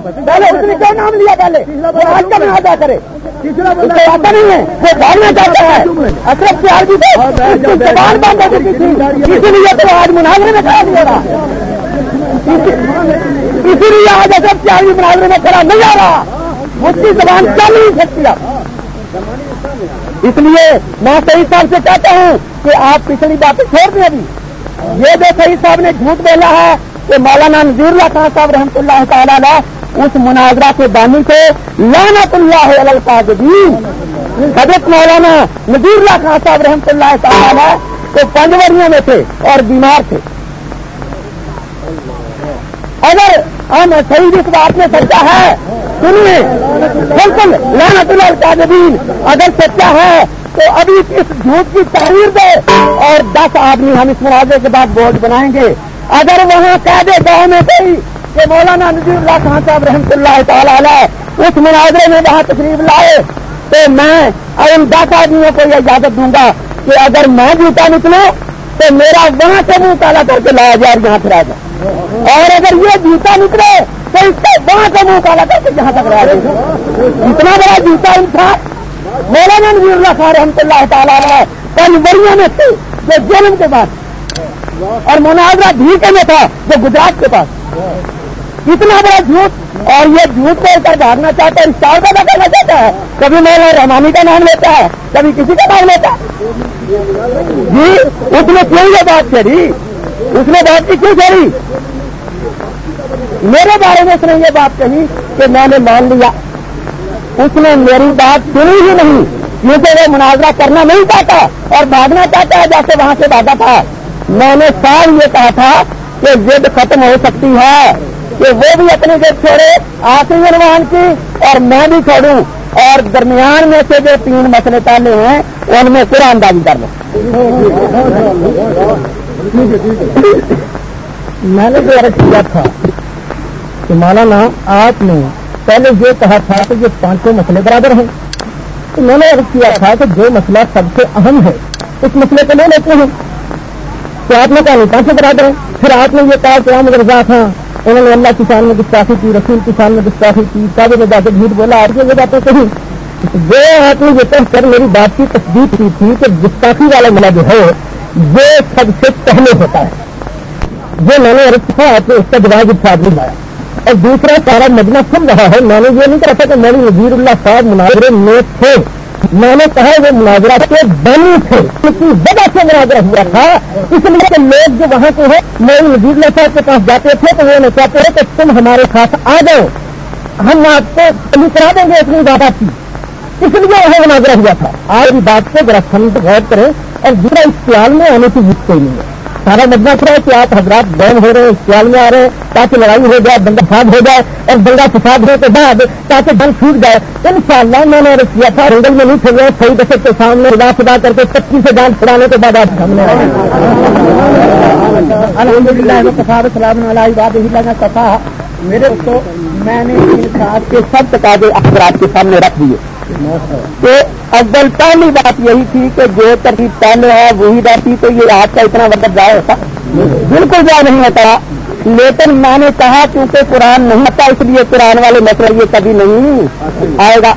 پہلے اس نے کیا نام لیا پہلے؟ وہ آج کا کرے۔ آتا نہیں ہے وہ بھاگنا چاہتا ہے۔ اشرف جی تو زبان بند ہو چکی تھی۔ اسی لیے تو آج مناظرے میں کھڑا نہیں ہو رہا۔ اسی لیے آج اشرف سیال جی مناظرے میں کھڑا نہیں آ رہا۔ اس کی زبان چل نہیں سکتی اس لیے میں صحیح صاحب سے کہتا ہوں کہ آپ پچھلی باتیں چھوڑ دیں ابھی۔ یہ جو صحیح صاحب نے جھوٹ بولا ہے کہ مولانا نذیر اللہ خان صاحب رحمۃ اللہ تعالی اس مناظرہ کے بانی کو لانت اللہ القادین حضرت مولانا نذیر اللہ خان صاحب رحمۃ اللہ تعالی تو پنجوریوں میں تھے اور بیمار تھے۔ اگر ہم صحیح اس بات میں سچا ہے، سنیے، بالکل لانت اللہ القادین اگر سچا ہے، تو ابھی اس جھوٹ کی تحریر دے اور دس آدمی ہم اس مناظر کے بعد بورڈ بنائیں گے۔ اگر وہاں قیدے گاؤں میں گئی کہ مولانا نظیر اللہ خان صاحب رحمۃ اللہ تعالی علیہ اس مناظرے میں وہاں تشریف لائے تو میں ان دس آدمیوں کو یہ اجازت دوں گا کہ اگر میں جوتا نکلوں تو میرا وہاں سے منہ کالا کر کے لایا جائے یہاں پھر جائے۔ اور اگر یہ جوتا نکلے تو اس سے وہاں سے منہ کالا کر کے یہاں تک لایا جائے۔ اتنا بڑا جوتا ان تھا۔ مولانا نبی اللہ خان رحمۃ اللہ تعالیٰ پنجوریوں میں تھے، جو جنم کے پاس۔ اور مناظرہ بھی کے میں تھا، جو گجرات کے پاس۔ اتنا بڑا جھوٹ اور یہ جھوٹ بول کر بھاگنا چاہتا ہے اسٹار کا کرنا چاہتا ہے۔ کبھی مولانا رحمانی کا نام لیتا ہے، کبھی کسی کا نام لیتا ہے۔ جی اس نے کیوں یہ بات چھڑی اس نے بات کی کیوں چھڑی میرے بارے میں اس نے یہ بات کہی کہ میں نے مان لیا۔ اس نے میری بات سنی ہی نہیں، کیونکہ وہ مناظرہ کرنا نہیں چاہتا اور بھاگنا چاہتا ہے، جیسے وہاں سے بھاگا تھا۔ میں نے سال یہ کہا تھا کہ ضد ختم ہو سکتی ہے۔ کہ وہ بھی اپنی ضد چھوڑے، آخری عنوان کی، اور میں بھی چھوڑوں، اور درمیان میں سے جو تین مسئلے تالے ہیں، ان میں قرآن دازی کر لوں۔ میں نے جو عرض کیا تھا کہ مولانا، آپ نے پہلے یہ کہا تھا کہ یہ پانچوں مسئلے برابر ہیں۔ میں نے عرض کیا تھا کہ جو مسئلہ سب سے اہم ہے، اس مسئلے کو لے لیتے ہیں۔ تو آپ نے کہا نہیں، پانچوں برابر ہیں۔ پھر آپ نے یہ کہا کہ ہم رضا تھا انہوں نے اللہ کسان میں گستاخی کی، رسول کسان میں گستاخی کی کابے میں جا کے جھوٹ بولا آپ یہ باتیں کہیں۔ وہ آپ نے یہ کہہ کر میری بات کی تصدیق کی تھی کہ گستاخی والا ملا جو ہے، وہ سب سے پہلے ہوتا ہے۔ جو میں نے عرض کیا، آپ نے اس کا جواب اتفاق نہیں لایا اور دوسرا، سارا مجمع سن رہا ہے۔ میں نے یہ نہیں کہا تھا کہ میری نظیر اللہ صاحب مناظرے میں تھے۔ میں نے کہا وہ مناظرہ کے بنی تھے، کسی وجہ سے مناظرہ ہوا تھا، اس لیے کہ لوگ جو وہاں کے ہیں نئی وزیر اللہ صاحب کے پاس جاتے تھے تو وہ نہیں چاہتے ہیں کہ تم ہمارے ساتھ آ جاؤ، ہم آپ کو کمی کرا دیں گے اتنی زیادہ کی اس لیے وہاں مناظرہ ہوا تھا۔ آج بات کو ذرا سمجھ غور کریں اور دوسرا اس خیال میں آنے کی ضرورت کوئی نہیں ہے۔ سارا مدنا رہا ہے کہ آپ حضرات بین ہو رہے ہیں خیال میں آ رہے ہیں، تاکہ لڑائی ہو جائے دنگا فساد ہو جائے اور دنگا فساد ہونے کے بعد تاکہ دن چھوٹ جائے۔ ان شاء اللہ میں نے کیا تھا رنگل میں نہیں پھر رہے صحیح دشک کے سامنے خدا خدا کر کے پچی سے جان چھڑانے کے بعد آپ سامنے الحمد للہ سفار السلام علیہ میرے تو میں نے کے سب تقاضے اخبارات کے سامنے رکھ دیے۔ تو اول پہلی بات یہی تھی کہ جو ترتیب پہلے ہے، وہی رہتی، تو یہ آپ کا اتنا وقت ضائع ہوتا۔ بالکل ضائع نہیں ہوتا۔ لیکن میں نے کہا، کیونکہ قرآن نہیں آتا، اس لیے قرآن والے مسئلے یہ کبھی نہیں آئے گا۔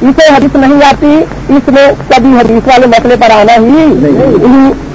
اسے حدیث نہیں آتی، اس میں کبھی حدیث والے مسئلے پر آنا ہی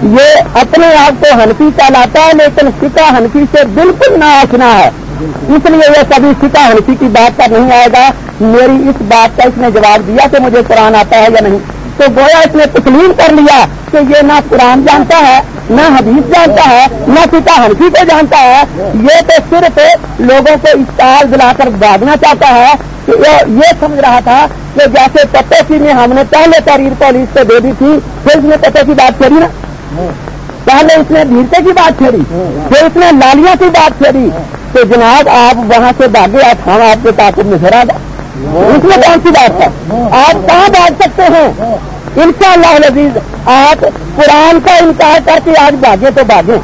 یہ اپنے آپ کو ہنفی کہلاتا ہے، لیکن فکا ہنفی سے بالکل نہ آسنا ہے۔ اس لیے یہ کبھی فکا ہنفی کی بات پر نہیں آئے گا۔ میری اس بات کا اس نے جواب دیا کہ مجھے قرآن آتا ہے یا نہیں۔ تو گویا اس نے تسلیم کر لیا کہ یہ نہ قرآن جانتا ہے، نہ حدیث جانتا ہے، نہ فکا ہنفی کو جانتا ہے۔ یہ تو صرف لوگوں کو استعال دلا کر بھاگنا چاہتا ہے۔ کہ یہ سمجھ رہا تھا کہ جیسے پتوسی میں ہم نے پہلے تحریر پولیس کو دے دی تھی، پھر اس نے پتو کی بات چھڑی نا۔ پہلے اس نے بھیڑتے کی بات چھڑی پھر اس نے لالیاں کی بات چھڑی تو جناب آپ وہاں سے بھاگے آپ ہم آپ کے طاقت میں پھر آ اس میں کون سی بات ہے؟ آپ کہاں بھاگ سکتے ہیں؟ ان شاء اللہ لذیذ آپ قرآن کا انکار کر کے آج بھاگے تو بھاگیں۔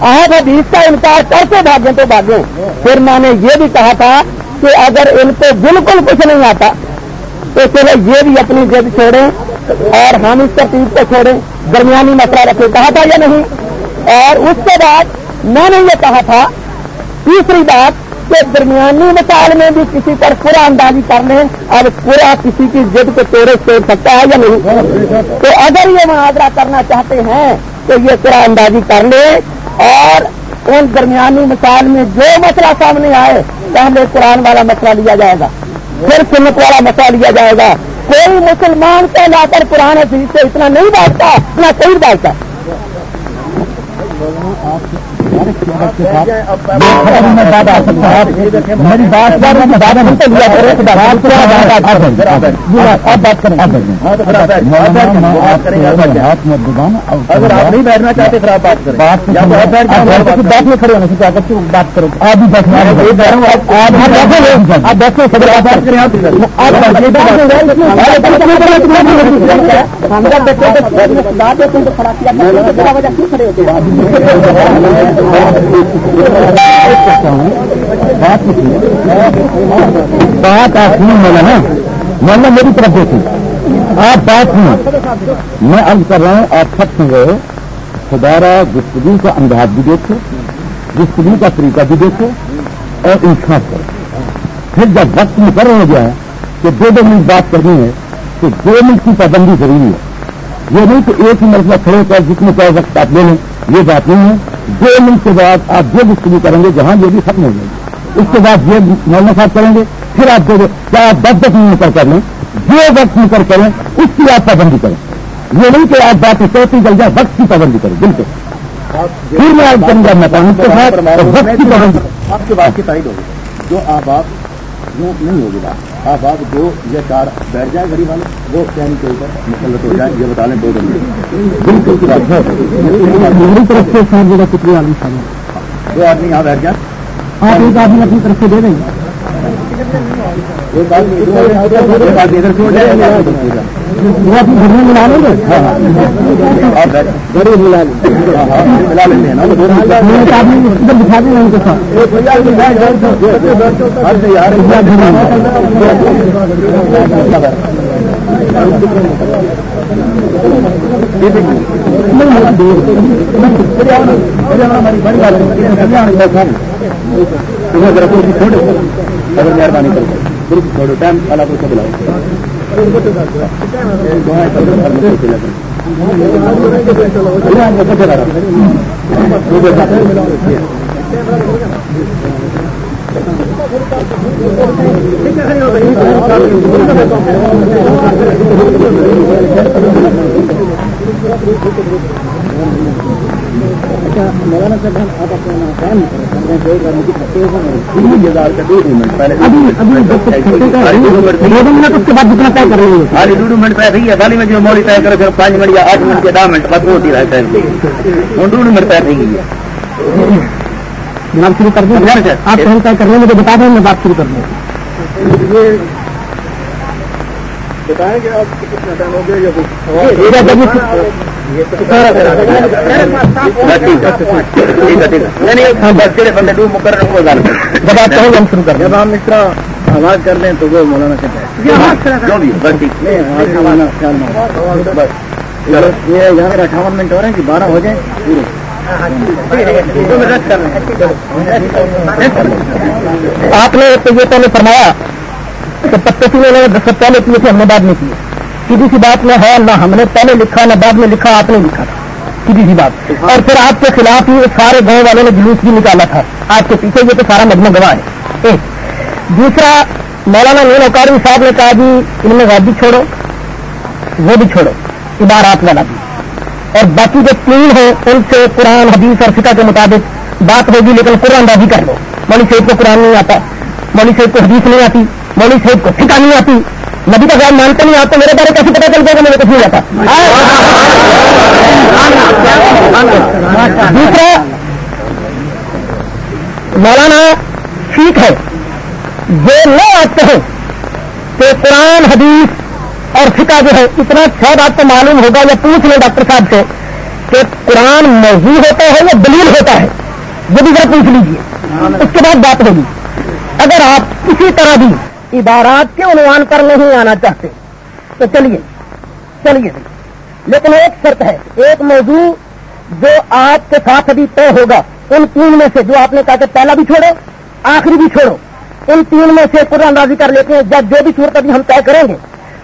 آپ حدیث کا انکار کر کے بھاگیں تو بھاگیں۔ پھر میں نے یہ بھی کہا تھا کہ اگر ان کو بالکل کچھ نہیں آتا، تو چلو یہ بھی اپنی جد چھوڑیں اور ہم اس ترتیب کو چھوڑیں۔ درمیانی مسئلہ رکھے کہا تھا یا نہیں؟ اور اس کے بعد میں نے یہ کہا تھا تیسری بات کہ درمیانی مثال میں بھی کسی پر پورا اندازی کر لیں اب پورا کسی کی ضد کو توڑے توڑ سکتا ہے یا نہیں؟ تو اگر یہ محاذرہ کرنا چاہتے ہیں تو یہ پورا اندازی کر لیں اور ان درمیانی مثال میں جو مسئلہ سامنے آئے، پہلے قرآن والا مسئلہ لیا جائے گا، پھر سنت والا مسئلہ لیا جائے گا۔ کوئی مسلمان کے لا کر پرانے حدیث سے اتنا نہیں بانٹتا اتنا کوئی بانٹتا میری بات اگر آپ نہیں بیٹھنا چاہتے پھر آپ بات کریں بات میں کھڑے ہونا ہونے سے بات کرو آپ بھی بیٹھنا آپ دس خبر آپ بات کریں آپ بات آپ نہیں مولا نا مولانا میری طرف دیکھیں۔ آپ بات سنیں میں اب کر رہا ہوں، آپ سب سن رہے خدارا گفتگو کا انداز بھی دیکھو گفتگو کا طریقہ بھی دیکھو اور انصاف کرو پھر جب وقت مقرر ہو گیا ہے کہ دو دو منٹ بات کرنی ہے، تو دو منٹ کی پابندی ضروری ہے۔ یہ نہیں کہ ایک ہی مرتبہ کھڑے کر جس میں چاہے وقت آپ لے لیں، یہ بات نہیں ہے۔ دو منٹ کے بعد آپ جو گفتگو کریں گے، جہاں یہ بھی ختم ہو جائے گی۔ اس کے بعد یہ مولانا صاحب کریں گے، پھر آپ دو کیا آپ دس دس منٹ کر لیں، جو وقت نکل کریں، اس کی آپ پابندی کریں۔ یہ نہیں کہ آپ بات چوتھی چل جائے وقت کی پابندی کریں، بالکل۔ پھر میں آپ کروں گا مکان کے ساتھ وقت کی پابندی آپ کی بات کی تائید ہوگی۔ جو آپ آپ نہیں ہوگی بات۔ آپ آپ دو یا چار بیٹھ جائیں غریب والے، وہ کہنے کے اوپر مسلط ہو جائیں، یہ بتا لیں دو دن میری طرف سے کتنے آدمی دو آدمی یہاں بیٹھ جائیں آپ ایک آدمی اپنی طرف سے دے دیں۔ گے ایک آدمی ادھر سے ہو جائے وہ اپنی گھر میں ملا لیں گے ضرور ملا ملا لیں کے ساتھ مہربانی کرو چھوڑو ٹائم والا کو بلاؤ مولانا صاحب آپ اپنا کام رہے طے تھی خالی میں جو موڑی طے کرے پھر پانچ منٹ یا آٹھ منٹ کے دس منٹ بس ہوتی رہا ٹائم ہوں ڈوڈو منٹ طے تھی جناب شروع کر دیں آپ ٹائم طے کر رہے ہیں مجھے بتا دیں میں بات شروع کر دوں بتائیں گے آپ کتنا ٹائم ہو گیا جب آپ کہیں ہم شروع کر جب ہم اس طرح آواز کر لیں تو وہ مولانا کہتے ہیں یہ اٹھاون منٹ ہو رہے ہیں کہ بارہ ہو جائیں آپ نے یہ پہلے فرمایا کہ پتے نے دس پہلے کیے تھے ہم نے بعد میں کیے سیدھی سی بات میں ہے نہ ہم نے پہلے لکھا، نہ بعد میں لکھا، آپ نے لکھا تھا۔ سیدھی سی بات۔ اور پھر آپ کے خلاف ہی سارے گاؤں والوں نے جلوس بھی نکالا تھا۔ آپ کے پیچھے یہ تو سارا مجمع گواہ ہے۔ ایک دوسرا، مولانا نین اوکاری صاحب نے کہا جی ان میں غازی چھوڑو، وہ بھی چھوڑو، عبارات والا بھی۔ اور باقی جو تین ہیں، ان سے قرآن، حدیث اور فقہ کے مطابق بات ہوگی، لیکن قرآن بازی کر لو۔ مولوی صاحب کو قرآن نہیں آتا، مولوی صاحب کو حدیث نہیں آتی، مولوی صاحب کو فقہ نہیں آتی۔ نبی کا خیال مانتے نہیں، آپ کو میرے بارے کیسے پتا چل جائے گا؟ میرے کچھ نہیں جاتا دوسرا، مولانا ٹھیک ہے، جو نہ آتے ہیں کہ قرآن، حدیث اور فقہ جو ہے، اتنا شاید آپ کو معلوم ہوگا یا پوچھ لیں ڈاکٹر صاحب سے کہ قرآن موضوع ہوتا ہے یا دلیل ہوتا ہے، وہ بھی ذرا پوچھ لیجیے اس کے بعد بات ہوگی۔ اگر آپ کسی طرح بھی عبارات کے عنوان پر نہیں آنا چاہتے۔ تو چلیے چلیے لیکن ایک شرط ہے، ایک موضوع جو آپ کے ساتھ ابھی طے ہوگا، ان تین میں سے جو آپ نے کہا کہ پہلا بھی چھوڑو، آخری بھی چھوڑو، ان تین میں سے قرآن اندازی کر لیتے ہیں جب جو بھی صورت ابھی ہم طے کریں گے،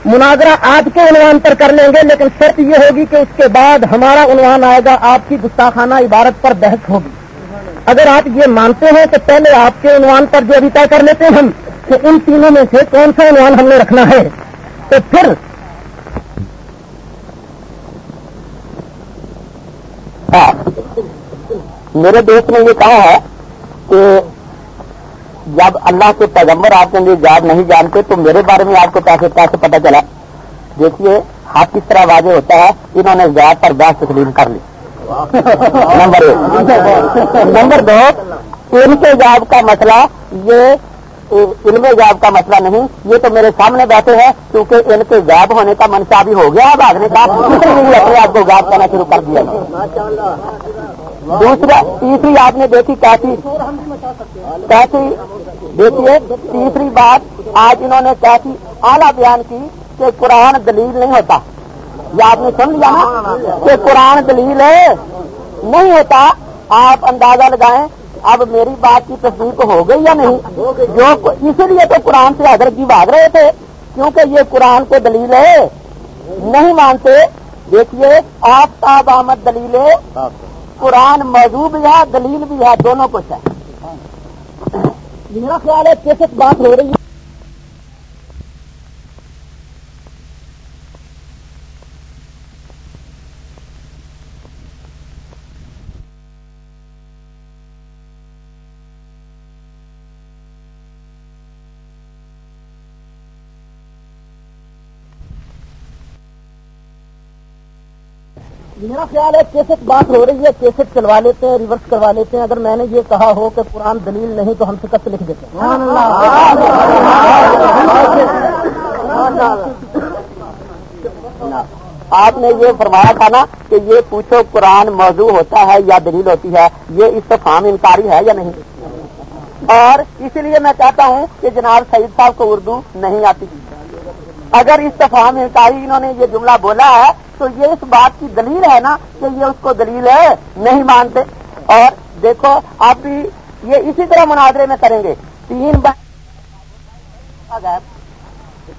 مناظرہ آج کے عنوان پر کر لیں گے، لیکن شرط یہ ہوگی کہ اس کے بعد ہمارا عنوان آئے گا، آپ کی گستاخانہ عبارت پر بحث ہوگی۔ اگر آپ یہ مانتے ہیں تو پہلے آپ کے عنوان پر جو ابھی طے کر لیتے ہیں ہم کہ ان تینوں میں سے کون سا عنوان ہم نے رکھنا ہے؟ تو پھر ہاں، میرے دوست نے یہ کہا ہے کہ جب اللہ کے پیغمبر آپ کے لیے یاد نہیں جانتے تو میرے بارے میں آپ کو کیسے کیسے پتا چلا؟ دیکھیے ہاتھ کس طرح واضح ہوتا ہے انہوں نے زیادہ پر بحث تسلیم کر لی۔ نمبر ایک۔ نمبر دو ان کے جاب کا مسئلہ یہ علم جاب کا مسئلہ نہیں، یہ تو میرے سامنے بیٹھے ہیں، کیونکہ ان کے جاب ہونے کا منشا بھی ہو گیا بھاگنے کا اپنے آپ کو گاب کرنا شروع کر دیا۔ دوسرا، تیسری آپ نے دیکھی کیسی؟ کیسی؟ دیکھیے، تیسری بات، آج انہوں نے کیسی اعلیٰ بیان کی کہ قرآن دلیل نہیں ہوتا۔ یہ آپ نے سن لیا نا؟ کہ قرآن دلیل نہیں ہوتا، آپ اندازہ لگائیں اب میری بات کی تصدیق ہو گئی یا نہیں؟ جو اسی لیے تو قرآن سے حضرت جی بھاگ رہے تھے، کیونکہ یہ قرآن کو دلیل ہے۔ نہیں مانتے۔ دیکھیے آفتاب آمد دلیل ہے قرآن موضوع بھی ہے، دلیل بھی ہے، دونوں کچھ ہے۔ میرا خیال ہے کیسے بات ہو رہی ہے؟ میرا خیال ہے کیسٹ بات ہو رہی ہے کیسٹ چلوا لیتے ہیں ریورس کروا لیتے ہیں۔ اگر میں نے یہ کہا ہو کہ قرآن دلیل نہیں تو ہم شکست لکھ دیتے ہیں۔ آپ نے یہ فرمایا تھا نا کہ یہ پوچھو قرآن موضوع ہوتا ہے یا دلیل ہوتی ہے یہ استفام انکاری ہے یا نہیں؟ اور اسی لیے میں کہتا ہوں کہ جناب سعید صاحب کو اردو نہیں آتی۔ اگر استفام انکاری انہوں نے یہ جملہ بولا ہے تو یہ اس بات کی دلیل ہے نا کہ یہ اس کو دلیل ہے، نہیں مانتے۔ اور دیکھو، آپ بھی یہ اسی طرح مناظرے میں کریں گے۔ تین بار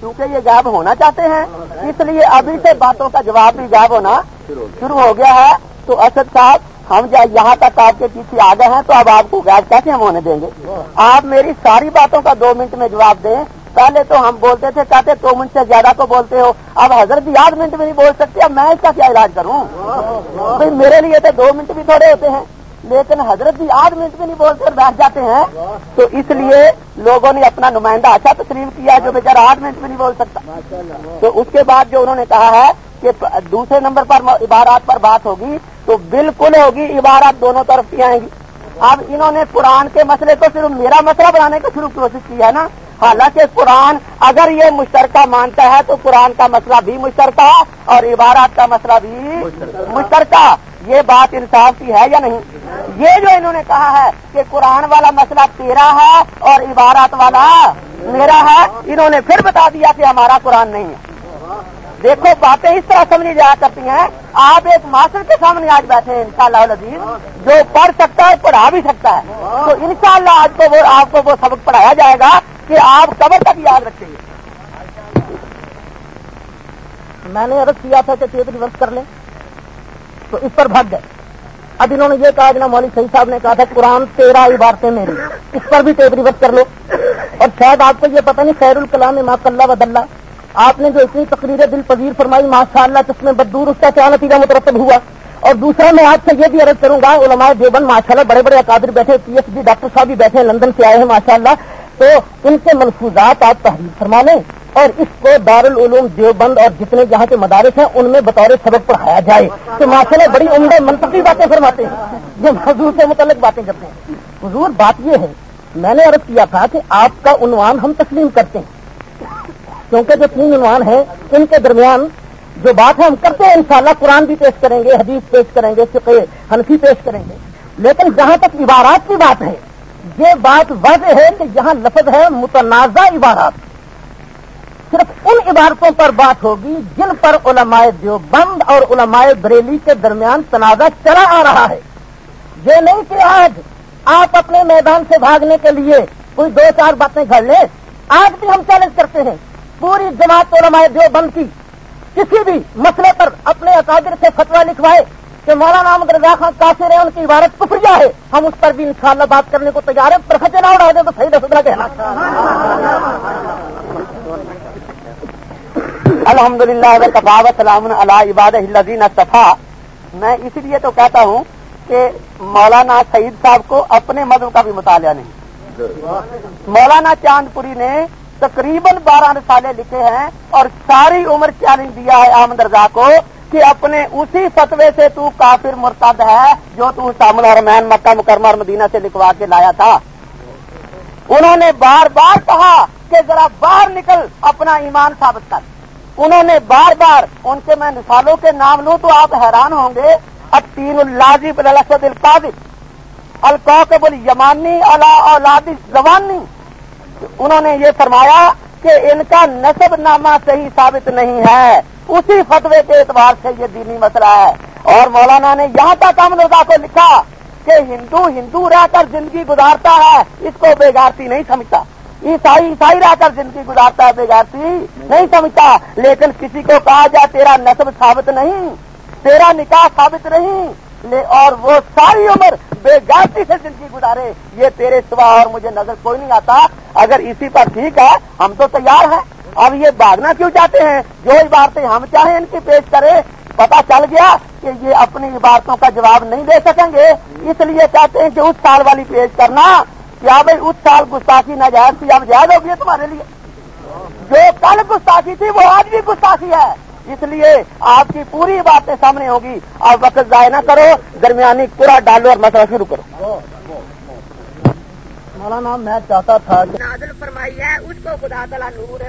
کیونکہ یہ غائب ہونا چاہتے ہیں، اس لیے ابھی سے باتوں کا جواب بھی غائب ہونا شروع ہو گیا ہے۔ تو اسد صاحب، ہم یہاں تک آپ کے پیچھے آ گئے ہیں، تو اب آپ کو غائب کیسے ہم ہونے دیں گے؟ آپ میری ساری باتوں کا دو منٹ میں جواب دیں۔ پہلے تو ہم بولتے تھے، کہتے دو منٹ سے زیادہ کو بولتے ہو۔ اب حضرت بھی آٹھ منٹ میں نہیں بول سکتے، اب میں اس کا کیا علاج کروں؟ بھائی، میرے لیے تو دو منٹ بھی تھوڑے ہوتے ہیں، لیکن حضرت بھی آٹھ منٹ میں نہیں بولتے اور بیٹھ جاتے ہیں۔ تو اس لیے لوگوں نے اپنا نمائندہ اچھا تسلیم کیا جو بیچارہ آٹھ منٹ میں نہیں بول سکتا۔ تو اس کے بعد جو انہوں نے کہا ہے کہ دوسرے نمبر پر عبارات پر بات ہوگی، تو بالکل ہوگی، عبارات دونوں طرف کی آئیں گی۔ اب انہوں نے قرآن کے مسئلے کو صرف میرا مسئلہ بنانے کی شروع کوشش کی ہے نا۔ حالانکہ قرآن اگر یہ مشترکہ مانتا ہے تو قرآن کا مسئلہ بھی مشترکہ اور عبارات کا مسئلہ بھی مشترکہ۔ یہ بات انصاف کی ہے یا نہیں؟ یہ جو انہوں نے کہا ہے کہ قرآن والا مسئلہ تیرا ہے اور عبارات والا میرا ہے، انہوں نے پھر بتا دیا کہ ہمارا قرآن نہیں ہے۔ دیکھو، باتیں اس طرح سمجھی جایا کرتی ہیں۔ آپ ایک ماسٹر کے سامنے آج بیٹھے ہیں ان شاء اللہ جو پڑھ سکتا ہے، پڑھا بھی سکتا ہے۔ تو ان شاء اللہ آج کو وہ آپ کو وہ سبق پڑھایا جائے گا کہ آپ کبر تک یاد رکھیں گے۔ میں نے عرض کیا تھا کہ ٹیپ ریورس کر لیں۔ تو اس پر بھگ گئے۔ اب انہوں نے یہ کہا جنا مولوی صحیح صاحب نے کہا تھا، قرآن تیرہ عبارتیں میری اس پر بھی ٹیپ ریورس کر لو۔ اور شاید آپ کو یہ پتہ نہیں، خیر الکلام ماں کلّہ ودلہ آپ نے جو اتنی تقریر دل پذیر فرمائی ماشاء اللہ جس میں بدور اس کا کیا نتیجہ مترتب ہوا۔ اور دوسرا، میں آپ سے یہ بھی عرض کروں گا، علماء دیوبند ماشاء اللہ بڑے بڑے اکادر بیٹھے پی ایچ ڈی ڈاکٹر صاحب بھی بیٹھے ہیں لندن سے آئے ہیں ماشاء اللہ تو ان کے ملفوظات آپ تحریر فرما لیں اور اس کو دارالعلوم دیوبند اور جتنے جہاں کے مدارس ہیں، ان میں بطور سبق پڑھایا جائے۔ تو ماشاء اللہ بڑی عمدہ منطقی باتیں فرماتے ہیں جو حضور سے متعلق باتیں کرتے ہیں۔ حضور، بات یہ ہے، میں نے عرض کیا تھا کہ آپ کا عنوان ہم تسلیم کرتے ہیں۔ کیونکہ جو تین عنوان ہیں، ان کے درمیان جو بات ہے، ہم کرتے ہیں انشاءاللہ، قرآن بھی پیش کریں گے، حدیث پیش کریں گے، فقہ حنفی پیش کریں گے۔ لیکن جہاں تک عبارات کی بات ہے، یہ بات واضح ہے کہ یہاں لفظ ہے متنازع عبارات۔ صرف ان عبارتوں پر بات ہوگی جن پر علماء دیوبند اور علماء بریلی کے درمیان تنازع چلا آ رہا ہے۔ یہ نہیں کہ آج آپ اپنے میدان سے بھاگنے کے لیے کوئی دو چار باتیں گھڑ لیں، آج بھی ہم چیلنج کرتے ہیں۔ پوری جماعت علماء جو بنتی کسی بھی مسئلے پر اپنے اکادر سے فتوا لکھوائے کہ مولانا محمد رضا خان کافر ہے ان کی عبارت کفریا ہے۔ ہم اس پر بھی انشاءاللہ بات کرنے کو تیار ہیں۔ پر نہ اڑا دے تو صحیح دس کہنا۔ الحمد للہ کفاوت سلام اللہ عباد صفا میں اس لیے تو کہتا ہوں کہ مولانا سعید صاحب کو اپنے مذہب کا بھی مطالعہ نہیں۔ مولانا چاند پوری نے تقریباً بارہ رسالے لکھے ہیں اور ساری عمر چیلنج دیا ہے احمد رضا کو کہ اپنے اسی فتوے سے تو کافر مرتد ہے جو تو سامل حرمین مکہ مکرمہ اور مدینہ سے لکھوا کے لایا تھا۔ انہوں نے بار بار کہا کہ ذرا باہر نکل، اپنا ایمان ثابت کر۔ انہوں نے بار بار ان کے میں مثالوں کے نام لوں تو آپ حیران ہوں گے۔ الطین الازب الاسد القاضب القوقب الیمانی علا اولاد زبانی انہوں نے یہ فرمایا کہ ان کا نصب نامہ صحیح ثابت نہیں ہے۔ اسی فتوے کے اعتبار سے یہ دینی مسئلہ ہے۔ اور مولانا نے یہاں تک امن رضا کو لکھا کہ ہندو ہندو رہ کر زندگی گزارتا ہے، اس کو بےگارتی نہیں سمجھتا۔ عیسائی عیسائی رہ کر زندگی گزارتا ہے بےگارتی نہیں سمجھتا۔ لیکن کسی کو کہا جائے تیرا نصب ثابت نہیں، تیرا نکاح ثابت نہیں۔ اور وہ ساری عمر بے گارتی سے زندگی گزارے، یہ تیرے سوا اور مجھے نظر کوئی نہیں آتا۔ اگر اسی پر ٹھیک ہے، ہم تو تیار ہیں۔ اب یہ بھاگنا کیوں چاہتے ہیں؟ جو عبارتیں ہم چاہیں ان کی پیش کرے پتا چل گیا کہ یہ اپنی عبارتوں کا جواب نہیں دے سکیں گے۔ اس لیے چاہتے ہیں کہ اس سال والی پیش کرنا۔ کیا بھائی اس سال گستاخی ناجائز تھی؟ اب جائز ہوگی تمہارے لیے۔ جو کل گستاخی تھی، وہ آج بھی گستاخی ہے۔ اس لیے آپ کی پوری باتیں سامنے ہوگی آپ وقت ضائع نہ کرو درمیانی پورا ڈالو اور مسئلہ شروع کرو۔ مولانا میں چاہتا تھا نازل فرمائی ہے اس کو خدا تعالیٰ نور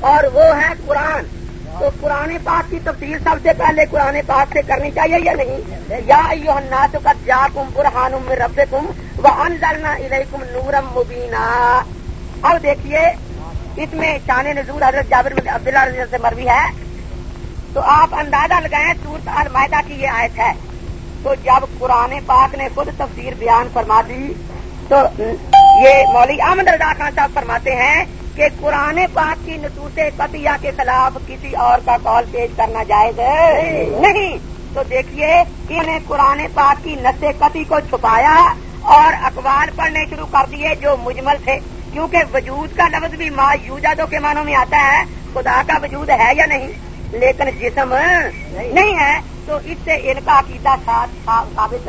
اور وہ ہے قرآن۔ تو قرآن پاک کی تفصیل سب سے پہلے قرآن پاک سے کرنی چاہیے یا نہیں؟ یا الناس کا جا کم برہان رب کم وہ انزلنا الیکم نورم مبینہ اب دیکھیے اس میں شان نظور حضرت جابر عبداللہ سے مروی ہے۔ تو آپ اندازہ لگائیں سورت المائدہ کی یہ آیت ہے۔ تو جب قرآن پاک نے خود تفسیر بیان فرما دی، تو یہ مولوی احمد رضا خان صاحب فرماتے ہیں کہ قرآن پاک کی نصوص قطعہ کے خلاف کسی اور کا کال پیش کرنا جائز نہیں۔ تو دیکھیے انہیں قرآن پاک کی نس قطعی کو چھپایا اور اخبار پڑھنے شروع کر دیے جو مجمل تھے۔ کیونکہ وجود کا لفظ بھی ما یوجادوں کے معنوں میں آتا ہے، خدا کا وجود ہے یا نہیں؟ لیکن جسم نہیں۔ ہے تو اس سے ان کا عقیدہ ثابت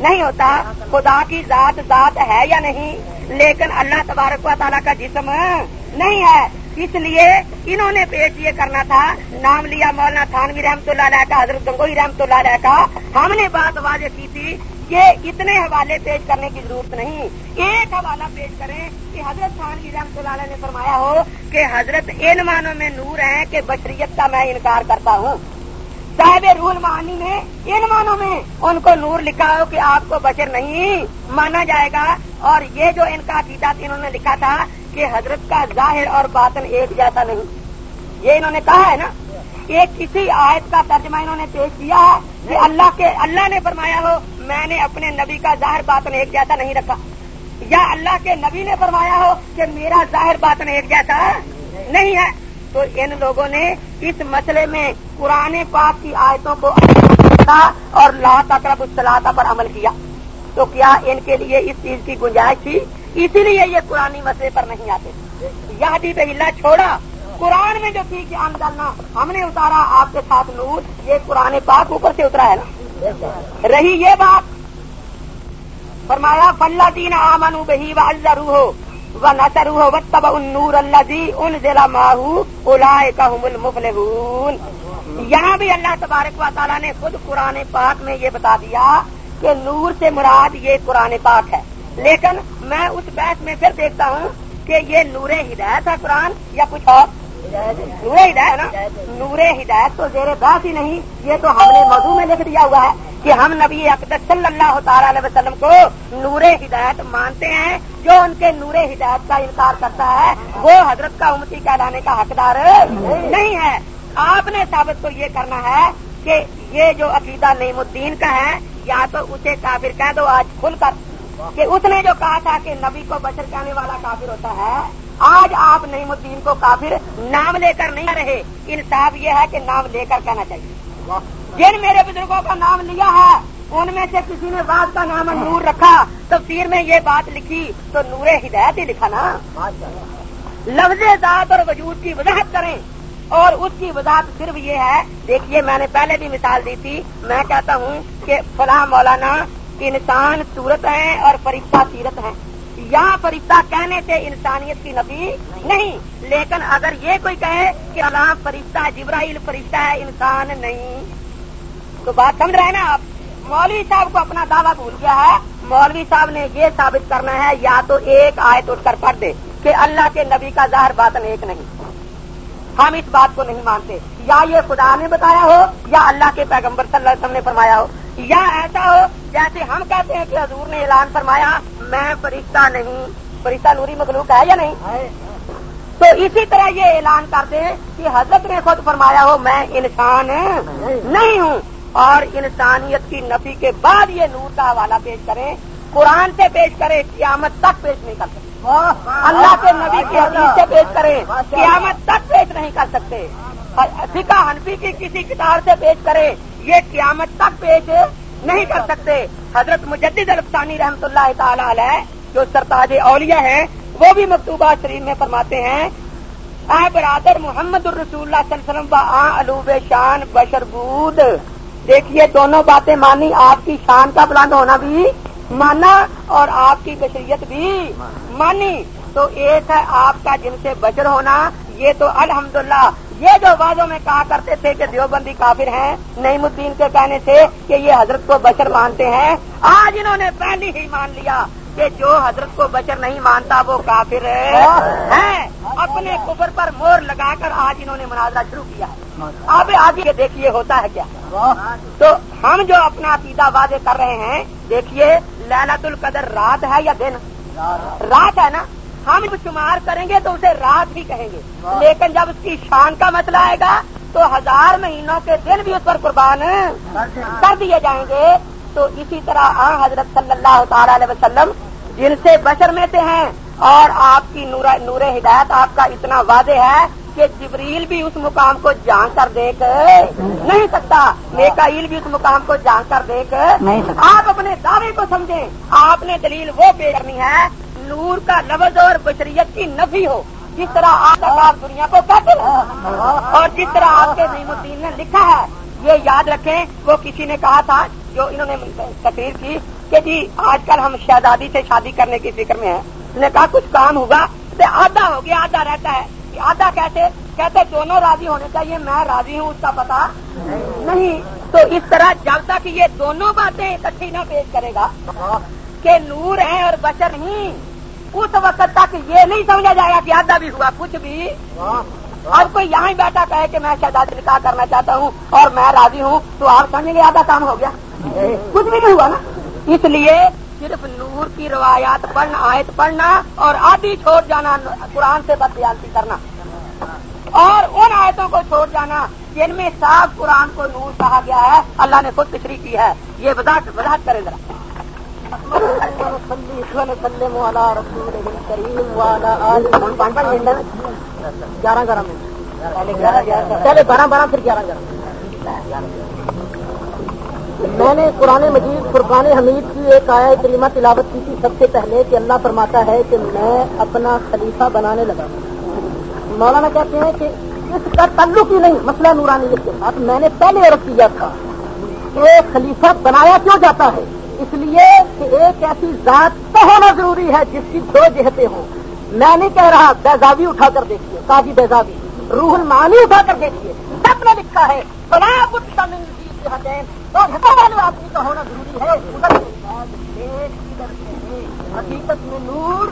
نہیں ہوتا خدا کی ذات ذات ہے یا نہیں۔ لیکن اللہ تبارک و تعالیٰ کا جسم نہیں ہے۔ اس لیے انہوں نے پیش یہ کرنا تھا نام لیا مولانا تھانوی رحمت اللہ علیہ کا حضرت گنگوئی رحمت اللہ علیہ کا۔ ہم نے بات واضح کی تھی کہ اتنے حوالے پیش کرنے کی ضرورت نہیں۔ ایک حوالہ پیش کریں کہ حضرت خان رحمت اللہ علیہ نے فرمایا ہو کہ حضرت ان معنوں میں نور ہے کہ بشریت کا میں انکار کرتا ہوں۔ صاحب رول معانی میں ان معنوں میں ان کو نور لکھا ہو کہ آپ کو بشر نہیں مانا جائے گا۔ اور یہ جو ان کا عقیدہ انہوں نے لکھا تھا کہ حضرت کا ظاہر اور باطن ایک جیسا نہیں۔ یہ انہوں نے کہا ہے نا۔ ایک کسی آیت کا ترجمہ انہوں نے پیش کیا ہے کہ اللہ کے اللہ نے فرمایا ہو میں نے اپنے نبی کا ظاہر باطن ایک جیسا نہیں رکھا۔ یا اللہ کے نبی نے فرمایا ہو کہ میرا ظاہر باطن ایک جیسا نہیں ہے۔ تو ان لوگوں نے اس مسئلے میں قرآن پاک کی آیتوں کو اور لا تقرب الصلاح پر عمل کیا۔ تو کیا ان کے لیے اس چیز کی گنجائش تھی؟ اسی لیے یہ قرآن مسئلے پر نہیں آتے۔ یہ بھی بہلا چھوڑا۔ قرآن میں جو تھی کہ ہم ڈالنا ہم نے اتارا، آپ کے ساتھ نور، یہ قرآن پاک اوپر سے اترا ہے نا۔ رہی یہ بات؟ فرمایا فلہ دین آمن بہی و اللہ روح و نسر ہو تب ان نور اللہ دی ان ضلع ماہو الا المفل یہاں بھی اللہ تبارک و تعالیٰ نے خود قرآن پاک میں یہ بتا دیا کہ نور سے مراد یہ قرآن پاک ہے۔ لیکن میں اس بحث میں پھر دیکھتا ہوں کہ یہ نور ہدایت ہے قرآن یا کچھ اور؟ نور ہدایت نا؟ نور ہدایت تو زیر بحث ہی نہیں، یہ تو ہم نے موضوع میں لکھ دیا ہوا ہے کہ ہم نبی اقدس صلی اللہ تعالی علیہ وسلم کو نور ہدایت مانتے ہیں، جو ان کے نور ہدایت کا انکار کرتا ہے، وہ حضرت کا امتی کہلانے کا حقدار نہیں ہے۔ آپ نے ثابت تو یہ کرنا ہے کہ یہ جو عقیدہ نعیم الدین کا ہے، یا تو اسے کافر کہہ دو آج کھل کر، کہ اس نے جو کہا تھا کہ نبی کو بشر کہنے والا کافر ہوتا ہے آج آپ نعیم الدین کو کافر نام لے کر نہیں رہے، انصاف یہ ہے کہ نام لے کر کہنا چاہیے۔ جن میرے بزرگوں کا نام لیا ہے، ان میں سے کسی نے بات کا نام نور رکھا، تفسیر میں یہ بات لکھی، تو نور ہدایت ہی لکھا نا۔ لفظ ذات اور وجود کی وضاحت کریں۔ اور اس کی وضاحت صرف یہ ہے، دیکھیے میں نے پہلے بھی مثال دی تھی، میں کہتا ہوں کہ فلاں مولانا انسان صورت ہے اور فرشتہ سیرت ہے یہاں فرشتہ کہنے سے انسانیت کی نفی نہیں۔ لیکن اگر یہ کوئی کہے کہ اللہ فرشتہ جبرائیل فرشتہ ہے، انسان نہیں۔ تو بات سمجھ رہے ہیں نا آپ؟ مولوی صاحب کو اپنا دعویٰ بھول گیا ہے۔ مولوی صاحب نے یہ ثابت کرنا ہے، یا تو ایک آیت اٹھ کر پڑھ دے کہ اللہ کے نبی کا ظاہر باطن ایک نہیں۔ ہم اس بات کو نہیں مانتے۔ یا یہ خدا نے بتایا ہو، یا اللہ کے پیغمبر صلی اللہ علیہ وسلم نے فرمایا ہو۔ یا ایسا ہو جیسے ہم کہتے ہیں کہ حضور نے اعلان فرمایا میں فرشتہ نہیں فرشتہ نوری مخلوق ہے یا نہیں؟ تو اسی طرح یہ اعلان کر دیں کہ حضرت نے خود فرمایا ہو میں انسان نہیں ہوں۔ اور انسانیت کی نفی کے بعد یہ نور کا حوالہ پیش کریں قرآن سے پیش کریں قیامت تک پیش نہیں کر سکتے۔ اللہ کے نبی کی حدیث سے پیش کریں قیامت تک پیش نہیں کر سکتے۔ فکا حنفی کی کسی کتاب سے پیش کریں یہ قیامت تک پیش نہیں کر سکتے۔ حضرت مجدد الفسانی رحمت اللہ تعالی علیہ، جو سرتاج اولیاء ہیں، وہ بھی مکتوبہ شریف میں فرماتے ہیں، اے برادر محمد الرسول اللہ صلی اللہ علیہ وسلم الوب شان بشر بود۔ دیکھیے، دونوں باتیں مانی، آپ کی شان کا بلند ہونا بھی مانا اور آپ کی بشریت بھی مانی۔ تو ایک ہے آپ کا جن سے بشر ہونا، یہ تو الحمدللہ یہ جو بازوں میں کہا کرتے تھے کہ دیوبندی کافر ہیں نعیم الدین کے کہنے سے کہ یہ حضرت کو بشر مانتے ہیں، آج انہوں نے پہلی ہی مان لیا کہ جو حضرت کو بشر نہیں مانتا وہ کافر ہے اپنے کفر پر مور لگا کر آج انہوں نے مناظرہ شروع کیا۔ اب آگے دیکھیے ہوتا ہے کیا۔ تو ہم جو اپنا عقیدہ واضح کر رہے ہیں، دیکھیے للت القدر رات ہے یا دن؟ رات ہے نا؟ ہم شمار کریں گے تو اسے رات بھی کہیں گے۔ لیکن جب اس کی شان کا مسئلہ آئے گا تو ہزار مہینوں کے دن بھی اس پر قربان کر دیے جائیں گے۔ تو اسی طرح آ حضرت صلی اللہ تعالی علیہ وسلم جن سے بشر میں سے ہیں اور آپ کی نور ہدایت آپ کا اتنا واضح ہے کہ جبریل بھی اس مقام کو جان کر دیکھ نہیں سکتا میکائیل بھی اس مقام کو جان کر دیکھ۔ آپ اپنے دعوے کو سمجھیں آپ نے دلیل وہ پے کرنی ہے نور کا لفظ اور بشریت کی نفی ہو، جس طرح آپ آپ دنیا کو کہتے ہیں اور جس طرح آپ کے نعیم الدین نے لکھا ہے، یہ یاد رکھیں، وہ کسی نے کہا تھا جو انہوں نے تقریر کی کہ جی آج کل ہم شہزادی سے شادی کرنے کی فکر میں ہیں۔ انہوں نے کہا، کچھ کام ہوگا تو آدھا ہو گیا، آدھا رہتا ہے۔ آدھا کہتے کہتے دونوں راضی ہونے چاہیے، میں راضی ہوں، اس کا پتا نہیں۔ تو اس طرح جب تک یہ دونوں باتیں اکٹھی نہ پیش کرے گا کہ نور ہے اور بچر نہیں اس وقت تک یہ نہیں سمجھا جائے گا کہ آدھا بھی ہوا کچھ بھی۔ اور کوئی یہاں ہی بیٹھا کہے کہ میں شہزادی نکاح کرنا چاہتا ہوں اور میں راضی ہوں تو آپ سمجھیں گے آدھا کام ہو گیا۔ کچھ بھی نہیں ہوا نا۔ اس لیے صرف نور کی روایات پڑھنا آیت پڑھنا اور آدھی چھوڑ جانا قرآن سے بد بیانتی کرنا۔ اور ان آیتوں کو چھوڑ جانا جن میں صاف قرآن کو نور کہا گیا ہے اللہ نے خود تشریح کی ہے۔ یہ وضاحت کرے ذرا۔ گیارہ گیارہ پہلے بارہ بارہ، پھر گیارہ گیارہ۔ میں نے قرآن مجید، فرقان حمید کی ایک آیا کریمہ تلاوت کی تھی سب سے پہلے کہ اللہ فرماتا ہے کہ میں اپنا خلیفہ بنانے لگا۔ مولانا کہتے ہیں کہ اس کا تعلق ہی نہیں، مسئلہ نورانیت کے ساتھ۔ میں نے پہلے عرض کیا تھا کہ خلیفہ بنایا کیوں جاتا ہے؟ اس لیے کہ ایک ایسی ذات تو ہونا ضروری ہے جس کی دو جہتیں ہوں۔ میں نہیں کہہ رہا بیزابی اٹھا کر دیکھیے تاجی بیزابی روح المعانی اٹھا کر دیکھیے۔ سب نے لکھا ہے تو والے آدمی کا ہونا ضروری ہے۔ حقیقت میں نور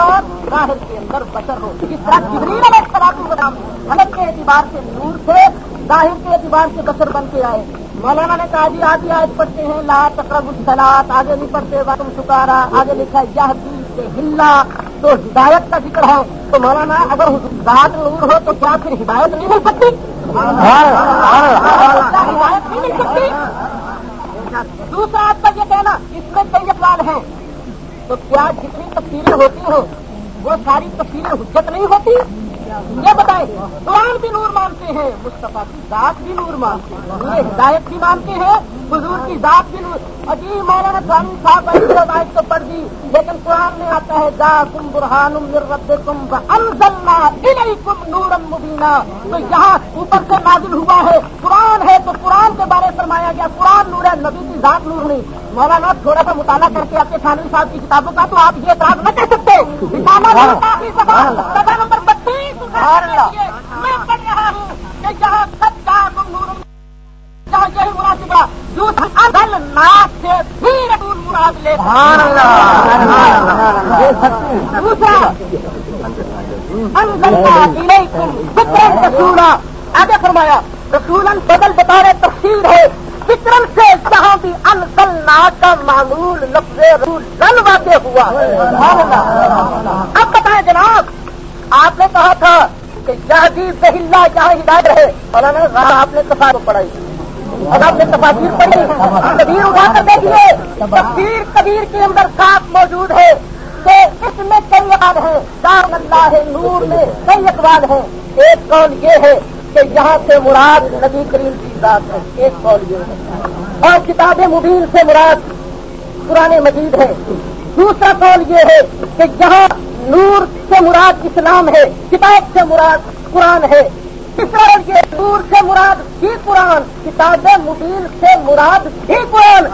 اور ظاہر کے اندر بشر ہو۔ جس طرح جبریل علیہ السلام بدام حلق کے اعتبار سے نور سے ظاہر کے اعتبار سے بشر بن کے آئے۔ مولانا نے کہا جی آج آج پڑھتے ہیں، لا تقرب السلات آگے نہیں پڑھتے تم شکارا آگے لکھا یہ سے ہلا، تو ہدایت کا ذکر ہے۔ تو مولانا، اگر ذات نور ہو، تو کیا پھر ہدایت نہیں مل سکتی؟ ہدایت نہیں مل سکتی؟ دوسرا آپ کا یہ کہنا، اس میں کئی اقوال ہیں تو کیا جتنی تفصیلیں ہوتی ہیں وہ ساری تفصیلیں حجت نہیں ہوتی؟ یہ بتائیں قرآن بھی نور مانتے ہیں مصطفیٰ کی ذات بھی نور مانتے ہیں ہدایت بھی مانتے ہیں حضور کی ذات بھی نور۔ عجیب مولانا سوامی صاحب روایت تو پڑھ دی لیکن قرآن میں آتا ہے جا کم برہان کم انزلنا کم نور مبینہ تو یہاں اوپر سے نازل ہوا ہے قرآن ہے تو قرآن کے بارے فرمایا گیا قرآن نور ہے نبی کی ذات نور نہیں۔ مولانا تھوڑا سا مطالعہ کر کے اپنے خانوی صاحب کی کتابوں کا تو آپ یہ اعتراض نہ کر سکتے۔ نمبر میں رہا ہوں کہ جہاں سب کا جہاں یہی ناک سے بھی رسول مراد لے دوسرا آگے فرمایا رسول بدل بتا رہے تفصیل ہے فکرن سے جہاں بھی انسل کا معمول لفظ رول دل واقع ہوا اب بتائیں جناب آپ نے کہا تھا کہ جہدی بہلا جہاں جی ہدایت رہے، مولانا آپ نے سفار پڑھائی۔ اور آپ نے تفاصیر پڑھی کبیر اٹھا کر دیکھیے تفصیل کبیر کے اندر ساتھ موجود ہے۔ کہ اس میں کئی اقوال ہیں۔ دار اللہ ہے، نور میں کئی اقوال ہیں۔ ایک قول یہ ہے کہ یہاں سے مراد نبی کریم کی ذات ہے۔ ایک قول یہ ہے۔ اور کتاب مبین سے مراد پرانے مجید ہے۔ دوسرا قول یہ ہے کہ جہاں نور سے مراد اسلام ہے کتاب سے مراد قرآن ہے۔ تیسرا یہ نور سے مراد بھی قرآن، کتاب مبین سے مراد بھی قرآن۔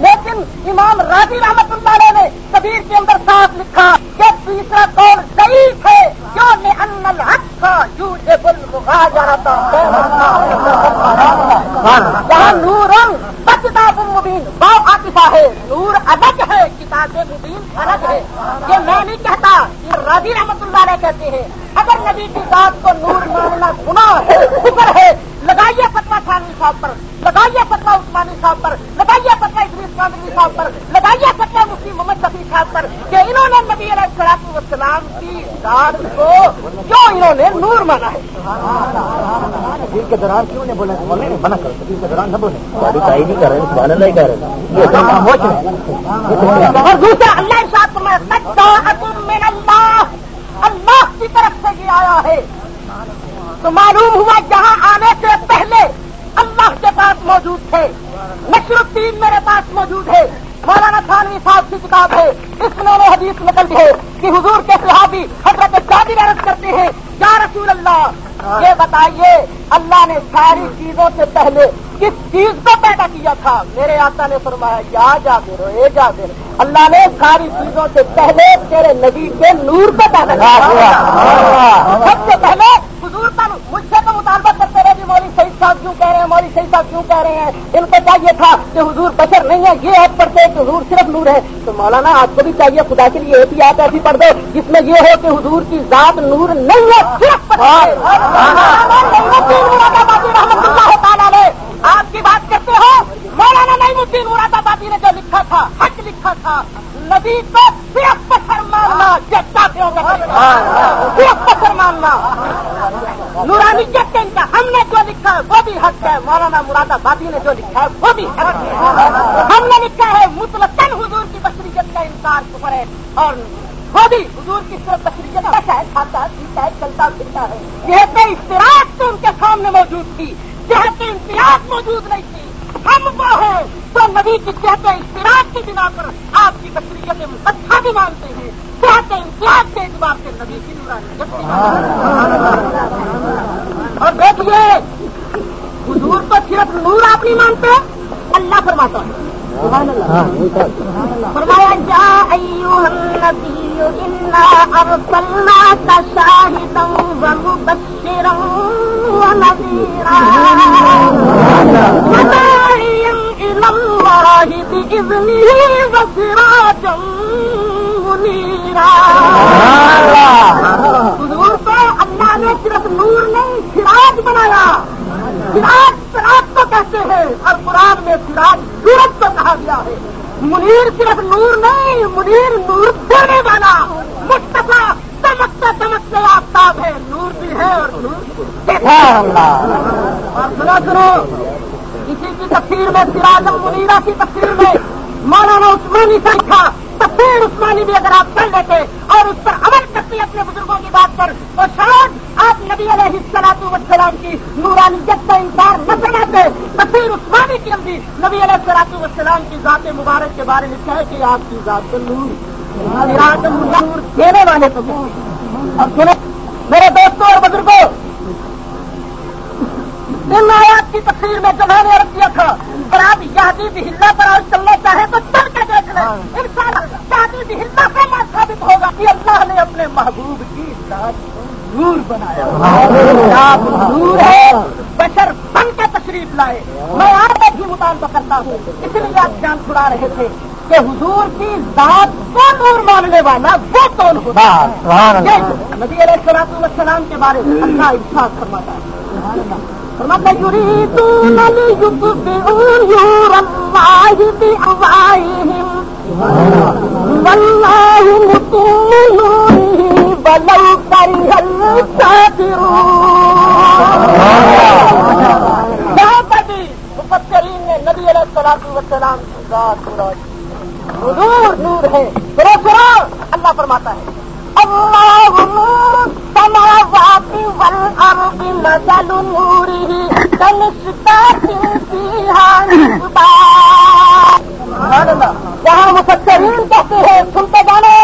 لیکن امام راضی رحمت اللہ نے کبیر کے اندر صاف لکھا کہ تیسرا قول ضعیف ہے جو نے ان الحق تھا یو بل مغا جہاں نور کتاب مبین باؤ آتفا ہے، نور الگ ہے، کتاب مبین الگ ہے۔ یہ میں نہیں کہتا، یہ راضی رحمت اللہ علیہ کہتے ہیں۔ اگر نبی کی بات کو نور ماننا گناہ ہے فکر ہے، لگائیے خانوی صاحب پر لگائیے فتوا عثمانی صاحب پر لگائیے فتوا ادریس قادری صاحب پر لگائیے فتوا مفتی محمد شفیع صاحب پر کہ انہوں نے نبی علیہ السلام والسلام کی ذات کو کیوں انہوں نے نور مانا ہے کے دوران کیوں نے بولا منع کر کے دوران نہ بولے اور دوسرا اللہ صاحب میں اللہ اللہ کی طرف سے یہ آیا ہے تو معلوم ہوا جہاں آنے سے پہلے اللہ کے پاس موجود تھے۔ نشر الدین میرے پاس موجود ہے مولانا خانوی صاحب کی کتاب ہے۔ اس میں نے حدیث نکل ہے کہ حضور کے صحابی حضرت جادی عرض کرتے ہیں یا رسول اللہ یہ بتائیے اللہ نے ساری چیزوں سے پہلے کس چیز کو پیدا کیا تھا؟ میرے آقا نے فرمایا یا جا رہو اے جا دے اللہ نے ساری چیزوں سے پہلے تیرے نبی کے نور کو پیدا کیا سب سے پہلے حضور پر مجھ سے تو مطالبہ کرتے رہے کہ مولوی شہید صاحب کیوں کہہ رہے ہیں مولوی شہید صاحب کیوں کہہ رہے ہیں؟ ان کو چاہیے تھا کہ حضور بشر نہیں ہے یہ حد پڑھتے کہ حضور صرف نور ہے۔ تو مولانا آپ کو بھی چاہیے خدا کے لیے ایک ہی آپ ایسی پڑھ دو جس میں یہ ہو کہ حضور کی ذات نور نہیں ہے۔ رحمت اللہ تعالیٰ آپ کی بات کرتے ہو مولانا نعیم الدین مراد آبادی نے جو لکھا تھا حق لکھا تھا نبی کو صرف پتھر ماننا صرف پتھر ماننا۔ نورانی ان کا ہم نے جو لکھا ہے وہ بھی حق ہے۔ مولانا مراد آبادی نے جو لکھا ہے وہ بھی حق ہے۔ ہم نے لکھا ہے مطلق حضور کی بشریت کا انکار کفر ہے اور بھی حضور کی شاید کھاتا پیتا ہے چلتا پھرتا ہے۔ یہ اشتراک تو ان کے سامنے موجود تھی جہاں امتیاز موجود نہیں تھی۔ ہم وہ ہیں تو نبی کی کہتے اشتراک کی بنا پر آپ کی بشریت اچھا بھی مانتے ہیں۔ کہتے امتیاز کے اعتبار سے نبی کی اور دیکھیے، حضور تو صرف نور آپ نہیں مانتے، اللہ فرماتا ہے۔ فرمایا جا النبی انا ارسلناک شاہدا ومبشرا ونذيرا. وداعيا الى الله باذنه وسراجا منيرا. حضور کو اللہ نے صرف نور نہیں سراج بنایا. سراج سراج کو کہتے ہیں اور قرآن میں سراج سورج کو کہا گیا ہے۔ منیر صرف نور نہیں منیر نور دینے والا مستفا چمکتے چمکتے آفتاب ہے۔ نور بھی ہے اور نور اور سنا سنو کسی کی تفصیل میں سراج منیرا کی تفصیل میں مولانا عثمانی سے لکھا تفصیل عثمانی بھی اگر آپ پڑھ لیتے اور اس پر عمل کرتے اپنے بزرگوں کی بات پر، تو شاید آپ نبی علیہ السلاط وسلام کی نورانیت کا انکار نہ کرواتے تفصیل عثمانی کی بھی نبی علیہ السلاط وسلام کی ذات مبارک کے بارے میں کہے کہ آپ کی ذات نور نور دینے والے تو اور میرے دوستوں اور بزرگوں، ان آیات کی تفصیل میں جو میں نے عرض کیا تھا اگر آپ یادی بھی ہلنا پر آج چلنا چاہیں تو چل۔ کے دیکھ لیں ان شاء اللہ۔ ہلنا ثابت ہوگا کہ اللہ نے اپنے محبوب کی نور بنایا نور ہے بشر بن کے تشریف لائے میں آگے بھی مطالبہ کرتا ہوں اس لیے آپ جان چھڑا رہے تھے کہ حضور کی ذات کو نور ماننے والا وہ کون ہوتا نبی علیہ السلام السلام کے بارے میں اللہ ارشاد فرماتا ہے۔ فرماتا يريدون ليطفئوا نور الله بأفواههم والله متم نوره ولو كره الكافرون. مفسرین نے نبی علیہ السلام والسلام کی ذات نور نور ہے سرو سرو اللہ فرماتا ہے۔ اللہ نور السماوات والارض مثل نوره كمشكاة فيها جہاں مفسرین کہتے ہیں سنتے جانا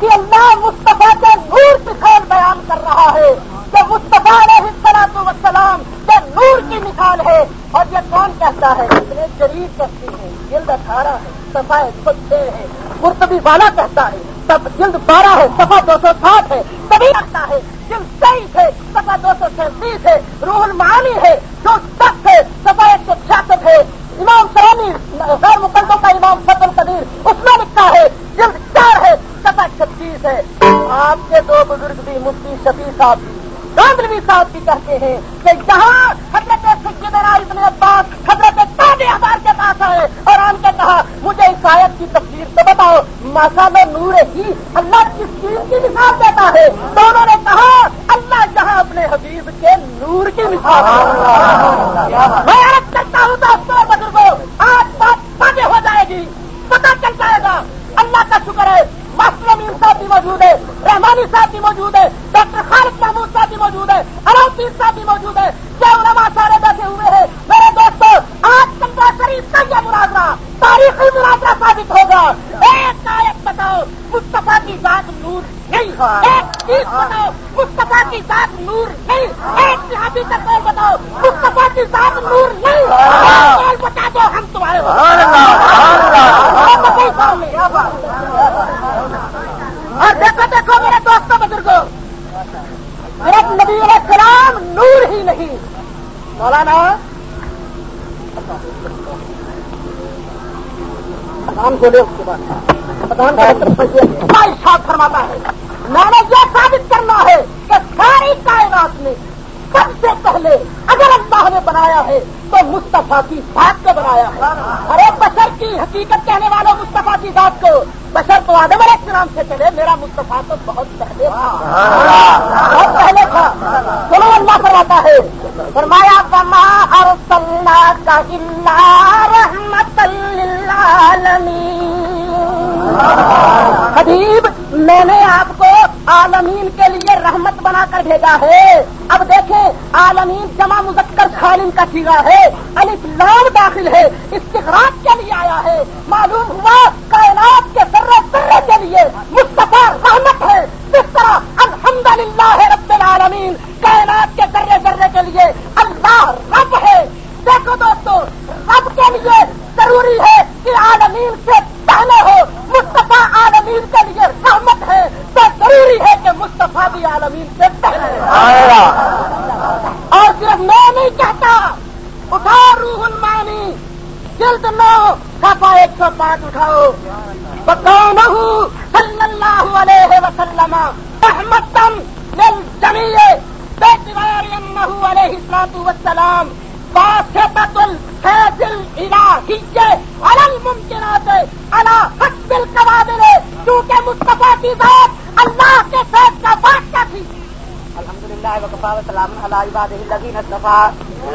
کہ اللہ مصطفیٰ کے نور کی خیر بیان کر رہا ہے کہ مصطفیٰ علیہ السلام وسلام کے نور کی مثال ہے اور یہ کون کہتا ہے اتنے شریف کہتی ہے جلد اٹھارہ ہے صفائی خود ہے قرطبی والا کہتا ہے جلد بارہ ہے سفا دو سو ساٹھ ہے تبھی رکھتا ہے۔ جلد تیئیس ہے سفا دو سو سینتیس ہے، روح المعانی ہے جو سخت ہے سفا ایک سو چھیاسٹھ ہے۔ امام سرانی غیر مقدموں کا امام فتل قدیر اس میں لکھتا ہے، جلد چار ہے سفا چھتیس ہے۔ آپ کے دو بزرگ بھی مفتی شفیع صاحب گاندھی صاحب بھی کہتے ہیں کہ جہاں حضرت سکیدرا ابن عباس، حضرت تاب احبار کے پاس آئے اور آن کے کہا، مجھے اس آیت کی تفصیل تو بتاؤ ماسا میں نور ہی اللہ کس چیز کی مثال دیتا ہے۔ تو انہوں نے کہا، اللہ جہاں اپنے حبیب کے نور کی مثال میں عرض کرتا ہوں دوستوں بزرگوں آج بات واضح ہو جائے گی۔ پتا چل جائے گا۔ اللہ کا شکر ہے ماسٹر امین صاحب بھی موجود ہے، رحمانی صاحب بھی موجود ہے، ڈاکٹر خالد محمود صاحب بھی موجود ہے اراؤدین صاحب بھی موجود ہے، کیا علماء سارے بیٹھے ہوئے ہیں میرے دوستوں آج پنجاب شریف کا یہ مناظرہ تاریخی مناظرہ ثابت ہوگا۔ ایک آیت بتاؤ مصطفیٰ کی ذات نور نہیں ایک چیز بتاؤ مصطفیٰ کی ذات نور نہیں ایک صحابی کا کال بتاؤ مصطفیٰ کی ذات نور نہیں کال بتا دو ہم تمہارے اور دیکھو دیکھو میرے دوستوں بزرگوں ایک نبی علیہ السلام نور ہی نہیں۔ مولانا بولے اس کے بعد فرماتا ہے میں نے یہ ثابت کرنا ہے کہ ساری کائنات میں سب سے پہلے اگر اللہ نے بنایا ہے تو مصطفیٰ کی ذات کو بنایا ہے۔ ارے بشر کی حقیقت کہنے والوں مصطفیٰ کی ذات کو بشر تو آدم علیہ السلام سے چلے میرا مصطفیٰ تو بہت پہلے تھا۔ بہت پہلے تھا۔ چلو اللہ کرواتا ہے فرمایا بما اور کا رحمت حبیب میں نے آپ کو عالمین کے لیے رحمت بنا کر بھیجا ہے۔ اب دیکھیں، عالمین جمع مذکر خالم کا سیگا ہے۔ لام داخل ہے۔ استخراج کے لیے آیا ہے۔ معلوم ہوا، کائنات کے ذرے ذرے کے لیے مصطفیٰ رحمت ہے۔ جس طرح الحمد للہ رب العالمین کائنات کے ذرے ذرے کے لیے اللہ رب ہے دیکھو دوستو رب کے لیے ضروری ہے کہ عالمین سے پہلے ہو مصطفیٰ عالمین کے لیے رحمت ہے تو ضروری ہے کہ مصطفیٰ بھی عالمین سے پہلے۔ اور صرف میں نہیں کہتا اٹھا روح المانی جلد نو سفا ایک سو پانچ اٹھاؤ۔ بکون صلی اللہ علیہ وسلم احمد جمیے علیہ السلام وسلام باسطت الفیضل الہیے علل ممکنات علا حسب القوابل کیونکہ مصطفیٰ کی ذات اللہ کے فیض کا بادشاہ تھی الحمدللہ وقفا وسلام عباد الذین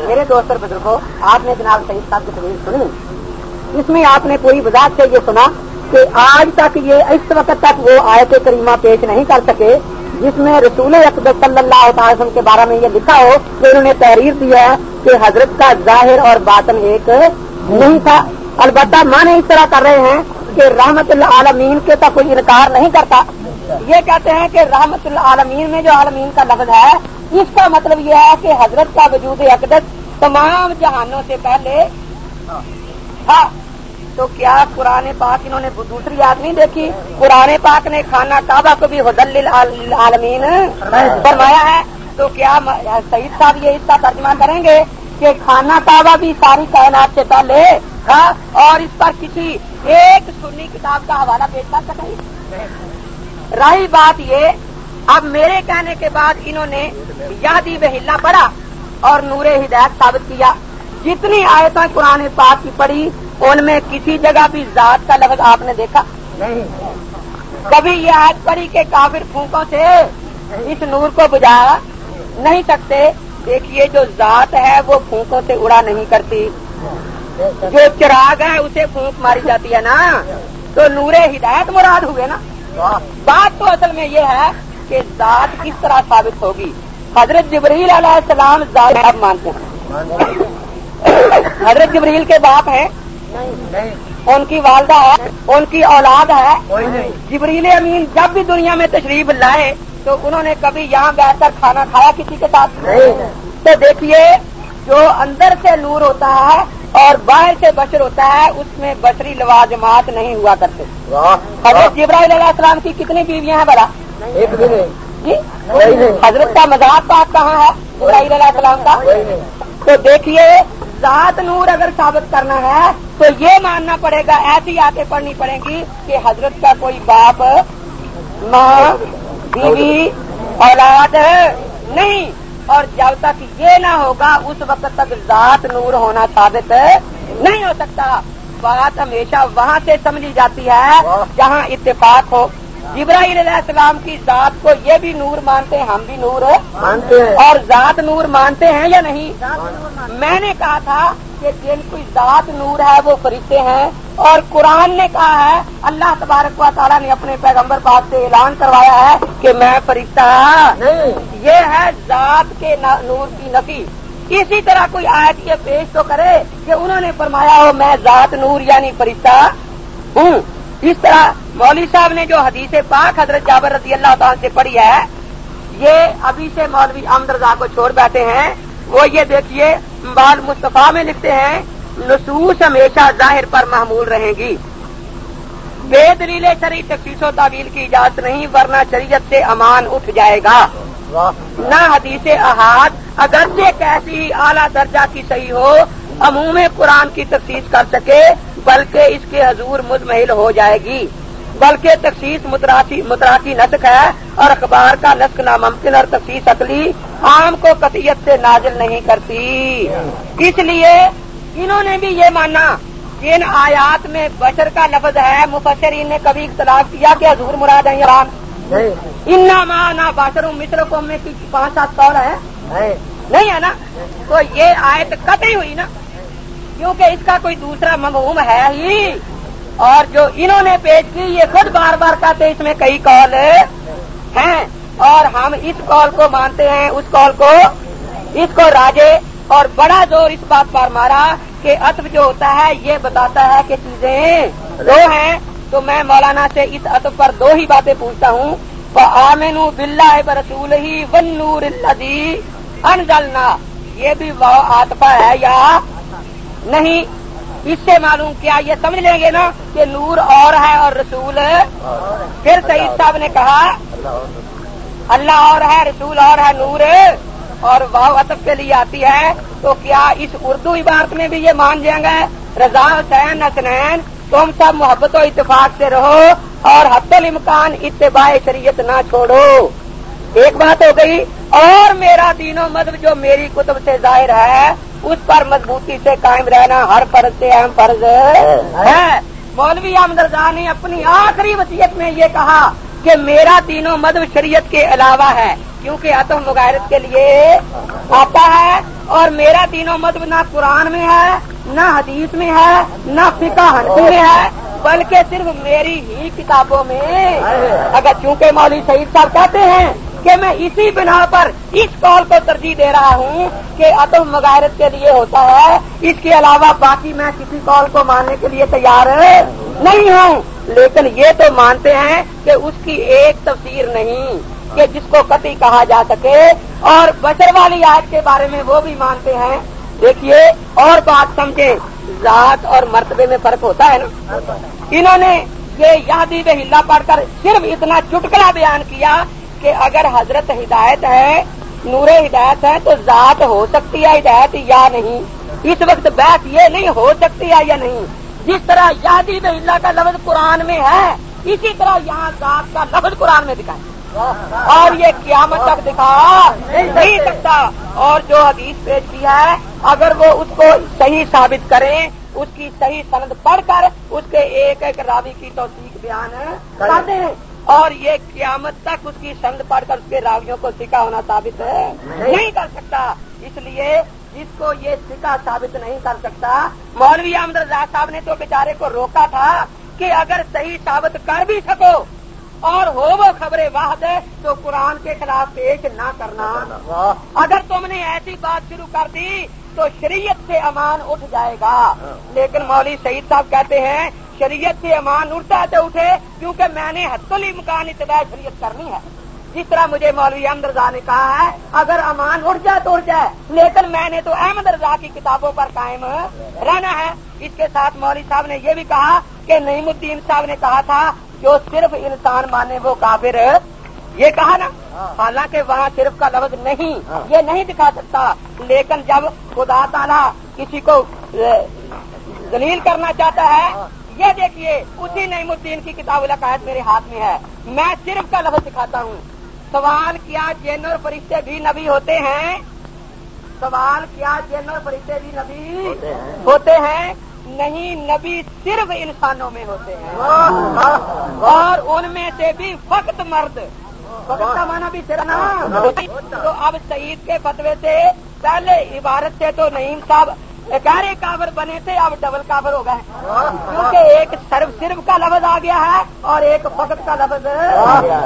میرے دوست اور بزرگوں، آپ نے جناب سعید صاحب کی تقریر سنی۔ اس میں آپ نے پوری وضاحت سے یہ سنا کہ آج تک یہ اس وقت تک وہ آیت کریمہ پیش نہیں کر سکے جس میں رسول اقدر صلی اللہ تعالی وسلم کے بارے میں یہ لکھا ہو کہ انہوں نے تحریر دیا ہے کہ حضرت کا ظاہر اور باطن ایک نہیں تھا۔ البتہ مانے اس طرح کر رہے ہیں کہ رحمت اللہ عالمین کے تو کوئی انکار نہیں کرتا۔ یہ کہتے ہیں کہ رحمت اللہ عالمین میں جو عالمین کا لفظ ہے، اس کا مطلب یہ ہے کہ حضرت کا وجود اقدس تمام جہانوں سے پہلے۔ تھا تو کیا قرآن پاک انہوں نے دوسری یاد نہیں دیکھی؟ قرآن پاک نے کھانا کعبہ کو بھی حدل عالمین فرمایا ہے۔ تو کیا سعید صاحب یہ اس کا ترجمہ کریں گے کہ کھانا کعبہ بھی ساری کائنات سے پہلے؟ تھا اور اس پر کسی ایک سنی کتاب کا حوالہ پیش کر سکیں؟ رہی بات یہ اب میرے کہنے کے بعد انہوں نے یادی بہلا پڑھا اور نور ہدایت ثابت کیا۔ جتنی آیتیں قرآن پاک کی پڑھی ان میں کسی جگہ بھی ذات کا لفظ آپ نے دیکھا؟ کبھی یہ آیت پڑھی کہ کافر پھونکوں سے اس نور کو بجا نہیں سکتے؟ دیکھیے جو ذات ہے وہ پھونکوں سے اڑا نہیں کرتی۔ جو چراغ ہے اسے پھونک ماری جاتی ہے نا۔ تو نور ہدایت مراد ہوئے نا۔ بات تو اصل میں یہ ہے کہ ذات کس طرح ثابت ہوگی؟ حضرت جبریل علیہ السلام ذات اب مانتے ہیں۔ حضرت جبریل کے باپ ہیں۔ ان کی والدہ ہے۔ ان کی اولاد ہے۔ جبریل امین جب بھی دنیا میں تشریف لائے تو انہوں نے کبھی یہاں بیٹھ کر کھانا کھایا کسی کے ساتھ؟ تو دیکھیے جو اندر سے نور ہوتا ہے اور باہر سے بشر ہوتا ہے اس میں بشری لوازمات نہیں ہوا کرتے۔ حضرت جبرائیل علیہ السلام کی کتنی بیویاں ہیں بڑا جی؟ حضرت کا مذاق پاک کہاں ہے؟ جبرائیل علیہ السلام کا؟ تو دیکھیے ذات نور اگر ثابت کرنا ہے تو یہ ماننا پڑے گا ایسی آتے پڑھنی پڑیں گی کہ حضرت کا کوئی باپ ماں بیوی اولاد نہیں۔ اور جب تک یہ نہ ہوگا اس وقت تک ذات نور ہونا ثابت نہیں ہو سکتا۔ بات ہمیشہ وہاں سے سمجھی جاتی ہے جہاں اتفاق ہو۔ جبرائیل علیہ السلام کی ذات کو یہ بھی نور مانتے ہیں ہم بھی نور مانتے ہیں۔ اور ذات نور مانتے ہیں یا نہیں؟ میں نے کہا تھا کہ جن کوئی ذات نور ہے وہ فرشتے ہیں۔ اور قرآن نے کہا ہے اللہ تبارک و تعالیٰ نے اپنے پیغمبر پاک سے اعلان کروایا ہے کہ میں فرشتہ یہ ہے ذات کے نور کی نفی۔ اسی طرح کوئی آیت یہ پیش تو کرے کہ انہوں نے فرمایا ہو میں ذات نور یعنی فرشتہ ہوں۔ اس طرح مولوی صاحب نے جو حدیث پاک حضرت جابر رضی اللہ تعالیٰ سے پڑھی ہے یہ ابھی سے مولوی احمد رضا کو چھوڑ بیٹھے ہیں۔ وہ یہ دیکھیے بال مصطفیٰ میں لکھتے ہیں نصوص ہمیشہ ظاہر پر معمول رہیں گی۔ بے دلیل شریف تفصیص و تعویل کی اجازت نہیں ورنہ شریعت سے امان اٹھ جائے گا۔ نہ حدیث احاد اگرچہ کیسی اعلیٰ درجہ کی صحیح ہو عموم قرآن کی تفصیص کر سکے بلکہ اس کے حضور مزمحل ہو جائے گی۔ بلکہ تخصیص متراکی نسق ہے اور اخبار کا نسق ناممکن اور تخصیص عقلی عام کو قطیت سے نازل نہیں کرتی۔ اس لیے انہوں نے بھی یہ مانا کہ ان آیات میں بشر کا لفظ ہے مفسرین نے کبھی اختلاف کیا کہ حضور مراد ہے ان مانا باشر مصر کو میں پانچ سات سو ہے نہیں۔ ہے نا؟ تو یہ آیت قطعی ہوئی نا۔ کیونکہ اس کا کوئی دوسرا مفہوم ہے ہی۔ اور جو انہوں نے پیش کی یہ خود بار بار کہتے اس میں کئی کال ہیں۔ اور ہم اس کال کو مانتے ہیں اس کال کو اس کو راجے اور بڑا زور اس بات پر مارا کہ اتب جو ہوتا ہے یہ بتاتا ہے کہ چیزیں دو ہیں، تو میں مولانا سے اس اتب پر دو ہی باتیں پوچھتا ہوں۔ آمین بلّہ برسول ہی ون نور انزلنا یہ بھی وہ آتفا ہے یا نہیں؟ اس سے معلوم کیا یہ سمجھ لیں گے نا کہ نور اور ہے اور رسول۔ پھر سعید صاحب نے کہا، اللہ اور ہے، رسول اور ہے، نور۔ اور واہ اطف کے لیے آتی ہے تو کیا اس اردو عبارت میں بھی یہ مان جائیں گے؟ رضا حسین حسنین تم سب محبت و اتفاق سے رہو اور حت الامکان اتباع شریعت نہ چھوڑو۔ ایک بات ہو گئی اور میرا دین و مذہب جو میری کتب سے ظاہر ہے اس پر مضبوطی سے قائم رہنا ہر فرض سے اہم فرض ہے۔ مولوی احمد رضا نے اپنی آخری وصیت میں یہ کہا کہ میرا تینوں مذہب شریعت کے علاوہ ہے، کیونکہ عتم مغیرت کے لیے آتا ہے اور میرا تینوں مذہب نہ قرآن میں ہے، نہ حدیث میں ہے، نہ فقہ ہنسی میں ہے، بلکہ صرف میری ہی کتابوں میں۔ اگر چونکہ مولوی شہید صاحب کہتے ہیں کہ میں اسی بنا پر اس کال کو ترجیح دے رہا ہوں کہ عدم مغیرت کے لیے ہوتا ہے، اس کے علاوہ باقی میں کسی کال کو ماننے کے لیے تیار نہیں ہوں۔ لیکن یہ تو مانتے ہیں کہ اس کی ایک تفسیر نہیں، کہ جس کو قطعی کہا جا سکے۔ اور بشر والی آج کے بارے میں وہ بھی مانتے ہیں۔ دیکھیے، اور بات سمجھیں، ذات اور مرتبے میں فرق ہوتا ہے نا؟ انہوں نے یہ یادی بے ہلا پڑھ کر صرف اتنا چٹکلا بیان کیا کہ اگر حضرت ہدایت ہے، نور ہدایت ہے، تو ذات ہو سکتی ہے ہدایت یا نہیں؟ اس وقت بحث یہ نہیں ہو سکتی ہے یا نہیں؟ جس طرح یادی اللہ کا لفظ قرآن میں ہے اسی طرح یہاں ذات کا لفظ قرآن میں دکھائے اور یہ قیامت تک دکھا نہیں سکتا۔ اور جو حدیث پیش کی ہے اگر وہ اس کو صحیح ثابت کریں اس کی صحیح سند پڑھ کر اس کے ایک ایک راوی کی توثیق بیان کر دیں اور یہ قیامت تک اس کی سند پڑھ کر اس کے راویوں کو سکھا ہونا ثابت ہے۔ نہیں کر سکتا۔ اس لیے جس کو یہ سکھا ثابت نہیں کر سکتا، مولوی احمد رضا صاحب نے تو بیچارے کو روکا تھا کہ اگر صحیح ثابت کر بھی سکو اور ہو وہ خبریں واحد ہے تو قرآن کے خلاف پیش نہ کرنا۔ اگر تم نے ایسی بات شروع کر دی تو شریعت سے امان اٹھ جائے گا۔ لیکن مولوی سعید صاحب کہتے ہیں، شریعت سے امان اٹھتا تو اٹھے، کیونکہ میں نے حت مکان اتباع شریعت کرنی ہے۔ جس طرح مجھے مولوی احمد رضا نے کہا ہے، اگر امان اٹھ جائے تو اٹھ جائے، لیکن میں نے تو احمد رضا کی کتابوں پر قائم رہنا ہے۔ اس کے ساتھ مولوی صاحب نے یہ بھی کہا کہ نعیم الدین صاحب نے کہا تھا، جو صرف انسان مانے وہ کافر۔ یہ کہا نا، حالانکہ وہاں صرف کا لفظ نہیں، یہ نہیں دکھا سکتا۔ لیکن جب خدا تعالیٰ کسی کو دلیل کرنا چاہتا ہے، یہ دیکھیے، اسی نعیم الدین کی کتاب العقائد میرے ہاتھ میں ہے۔ میں صرف کا لفظ دکھاتا ہوں۔ سوال کیا جین اور فرشتے بھی نبی ہوتے ہیں؟ سوال کیا جین اور فرشتے بھی نبی ہوتے ہیں؟ نہیں، نبی صرف انسانوں میں ہوتے ہیں۔ اور ان میں سے بھی فقط مرد۔ فقط کا مانا بھی نا۔ تو اب سعید کے فتوے سے پہلے عبارت سے تو نعیم صاحب گہرے کاور بنے تھے، اب ڈبل کاور ہو گئے کیونکہ ایک صرف صرف کا لفظ آ گیا ہے اور ایک فقط کا لفظ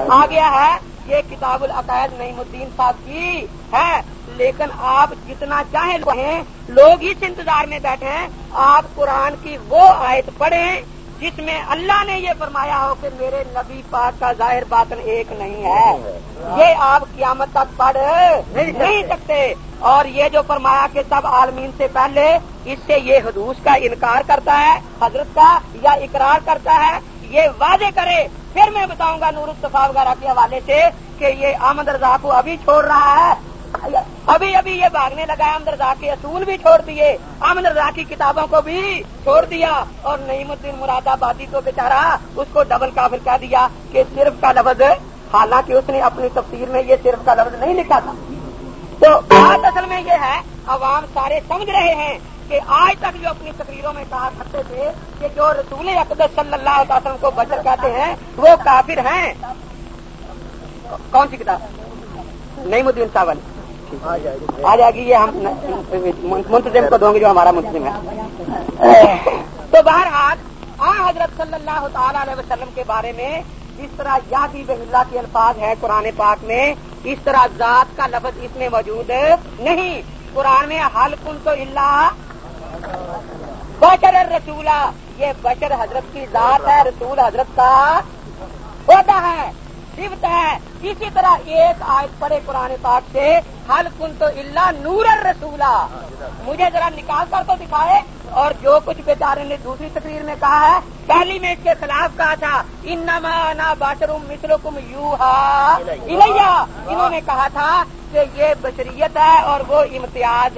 آ گیا ہے۔ یہ کتاب العقائد نعیم الدین صاحب کی ہے۔ لیکن آپ جتنا چاہیں لوگ اس انتظار میں بیٹھے ہیں۔ آپ قرآن کی وہ آیت پڑھیں جس میں اللہ نے یہ فرمایا ہو کہ میرے نبی پاک کا ظاہر باطن ایک نہیں ہے۔ یہ آپ قیامت تک پڑھ نہیں سکتے۔ اور یہ جو فرمایا کہ سب عالمین سے پہلے اس سے یہ حدوث کا انکار کرتا ہے حضرت کا یا اقرار کرتا ہے۔ یہ واضح کرے، پھر میں بتاؤں گا نور الصفا وغیرہ کے حوالے سے کہ یہ احمد رضا کو ابھی چھوڑ رہا ہے۔ ابھی ابھی یہ بھاگنے لگا احمد رضا کے اصول بھی چھوڑ دیے۔ احمد رضا کی کتابوں کو بھی چھوڑ دیا۔ اور نعیم الدین مراد آبادی کو بیچارا اس کو ڈبل کافر کہہ دیا کہ صرف کا لفظ، حالانکہ اس نے اپنی تفسیر میں یہ صرف کا لفظ نہیں لکھا تھا۔ تو بات اصل میں یہ ہے، عوام سارے سمجھ رہے ہیں۔ کہ آج تک جو اپنی تقریروں میں کہا کرتے تھے کہ جو رسول اقدس صلی اللہ علیہ وسلم کو بچر کہتے ہیں، وہ کافر ہیں۔ کون سی کتاب؟ نعیم الدین صاحب آ جائے گی، یہ ہم منتظم کو دوں گے جو ہمارا منتظم ہے۔ تو بہرحال، آ حضرت صلی اللہ تعالی علیہ وسلم کے بارے میں جس طرح یادی اللہ کے الفاظ ہے قرآن پاک میں۔ اس طرح ذات کا لفظ اس میں موجود نہیں۔ قرآن میں حل کن تو اللہ بشر رسولہ یہ بشر حضرت کی ذات ہے، رسول حضرت کا ہوتا ہے صفت ہے۔ اسی طرح ایک آیت پڑے قرآن پاک سے حل کن تو اللہ نور رسولہ مجھے ذرا نکال کر تو دکھائے۔ اور جو کچھ بیچارے نے دوسری تقریر میں کہا ہے، پہلی میں اس کے خلاف کہا تھا ان نا باشروم مسلکم یو ہا انہوں نے کہا تھا کہ یہ بشریت ہے اور وہ امتیاز۔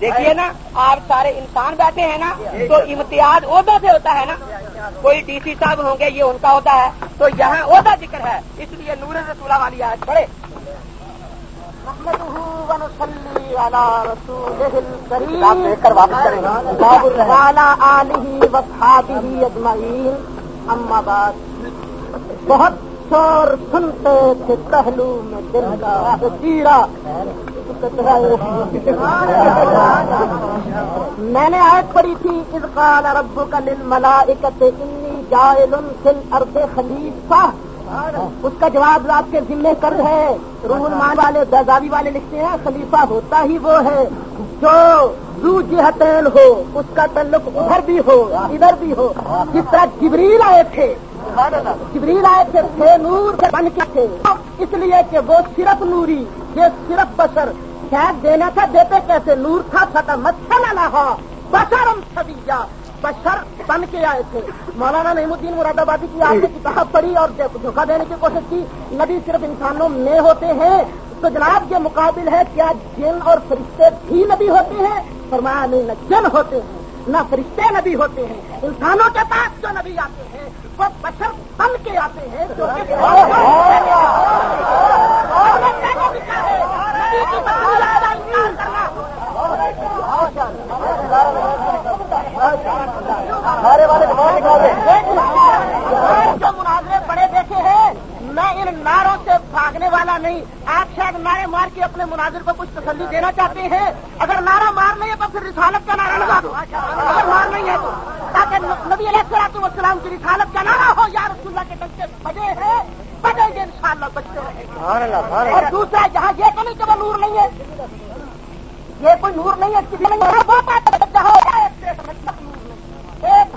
دیکھیے نا آپ سارے انسان بیٹھے ہیں نا تو امتیاز عہدوں سے ہوتا ہے نا۔ کوئی ڈی سی صاحب ہوں گے یہ ان کا ہوتا ہے۔ تو یہاں عہدہ ذکر ہے۔ اس لیے نور رسولہ والی آج پڑھے۔ بہت شور سنتے تھے پہلو میں دل کا۔ میں نے آج پڑھی تھی اس قال رب کا لل ملا انی جائل فل ارد خلیفہ اس کا جواب آپ کے ذمے کر ہے، روح المان والے دزاوی والے لکھتے ہیں، خلیفہ ہوتا ہی وہ ہے۔ جو دو جہتین ہو، اس کا تعلق ادھر بھی ہو، ادھر بھی ہو۔ جس طرح جبریل آئے تھے، جبریل آئے تھے نور سے بن کے تھے۔ اس لیے کہ وہ صرف نوری، یہ صرف بشر۔ شاید دینا تھا دیتے کیسے نور تھا فتح مچھر نہ ہو۔ بشرم چھبیا بشر بن کے آئے تھے۔ مولانا نعیم الدین مراد آبادی کی آپ نے کتاب پڑھی اور دھوکہ دینے کی کوشش کی۔ نبی صرف انسانوں میں ہوتے ہیں۔ تو جناب، یہ مقابل ہے کیا جن اور فرشتے بھی نبی ہوتے ہیں؟ فرمایا، نہیں، نہ جن ہوتے ہیں، نہ فرشتے نبی ہوتے ہیں۔ انسانوں کے پاس جو نبی آتے ہیں وہ بشر بن کے آتے ہیں جو جو مناظرے بڑے دیکھے ہیں میں ان ناروں سے بھاگنے والا نہیں۔ آپ شاید نعرے مار کے اپنے مناظر کو کچھ تسلی دینا چاہتے ہیں۔ اگر نعرہ مار نہیں ہے تو پھر رسالت کا نعرہ لگا دو۔ اگر مار نہیں ہے تو تاکہ نبی علیہ السلام والسلام کی رسالت کا نعرہ ہو۔ یا رسول اللہ کے ڈنکے بجے ہیں۔ بجے گے ان شاء اللہ بچے اور دوسرا جہاں یہ تو نہیں کہ وہ نور نہیں ہے۔ یہ کوئی نور نہیں ہے کسی نہیں ایک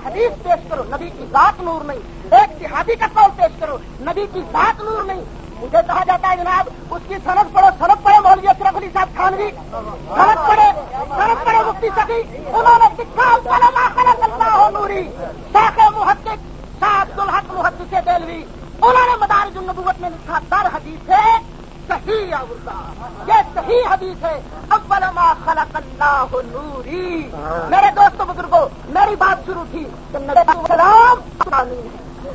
حدیث پیش کرو، نبی کی ذات نور نہیں۔ ایک صحابی کا قول پیش کرو، نبی کی ذات نور نہیں۔ مجھے کہا جاتا ہے جناب، اس کی سرد پڑھو سرد پڑھو مولوی اشرف علی صاحب خانوی۔ سرد پڑھے سرد پڑھے مفتی سکی انہوں نے لکھا ہو نوری شاخ محقق شاہ عبد الحق محدث دلوی انہوں نے مدارج النبوت میں لکھا، در حدیث ہے صحیح یہ صحیح حدیث ہے۔ اول ما خلق اللہ نوری۔ میرے دوستوں بزرگوں میری بات شروع تھی سلام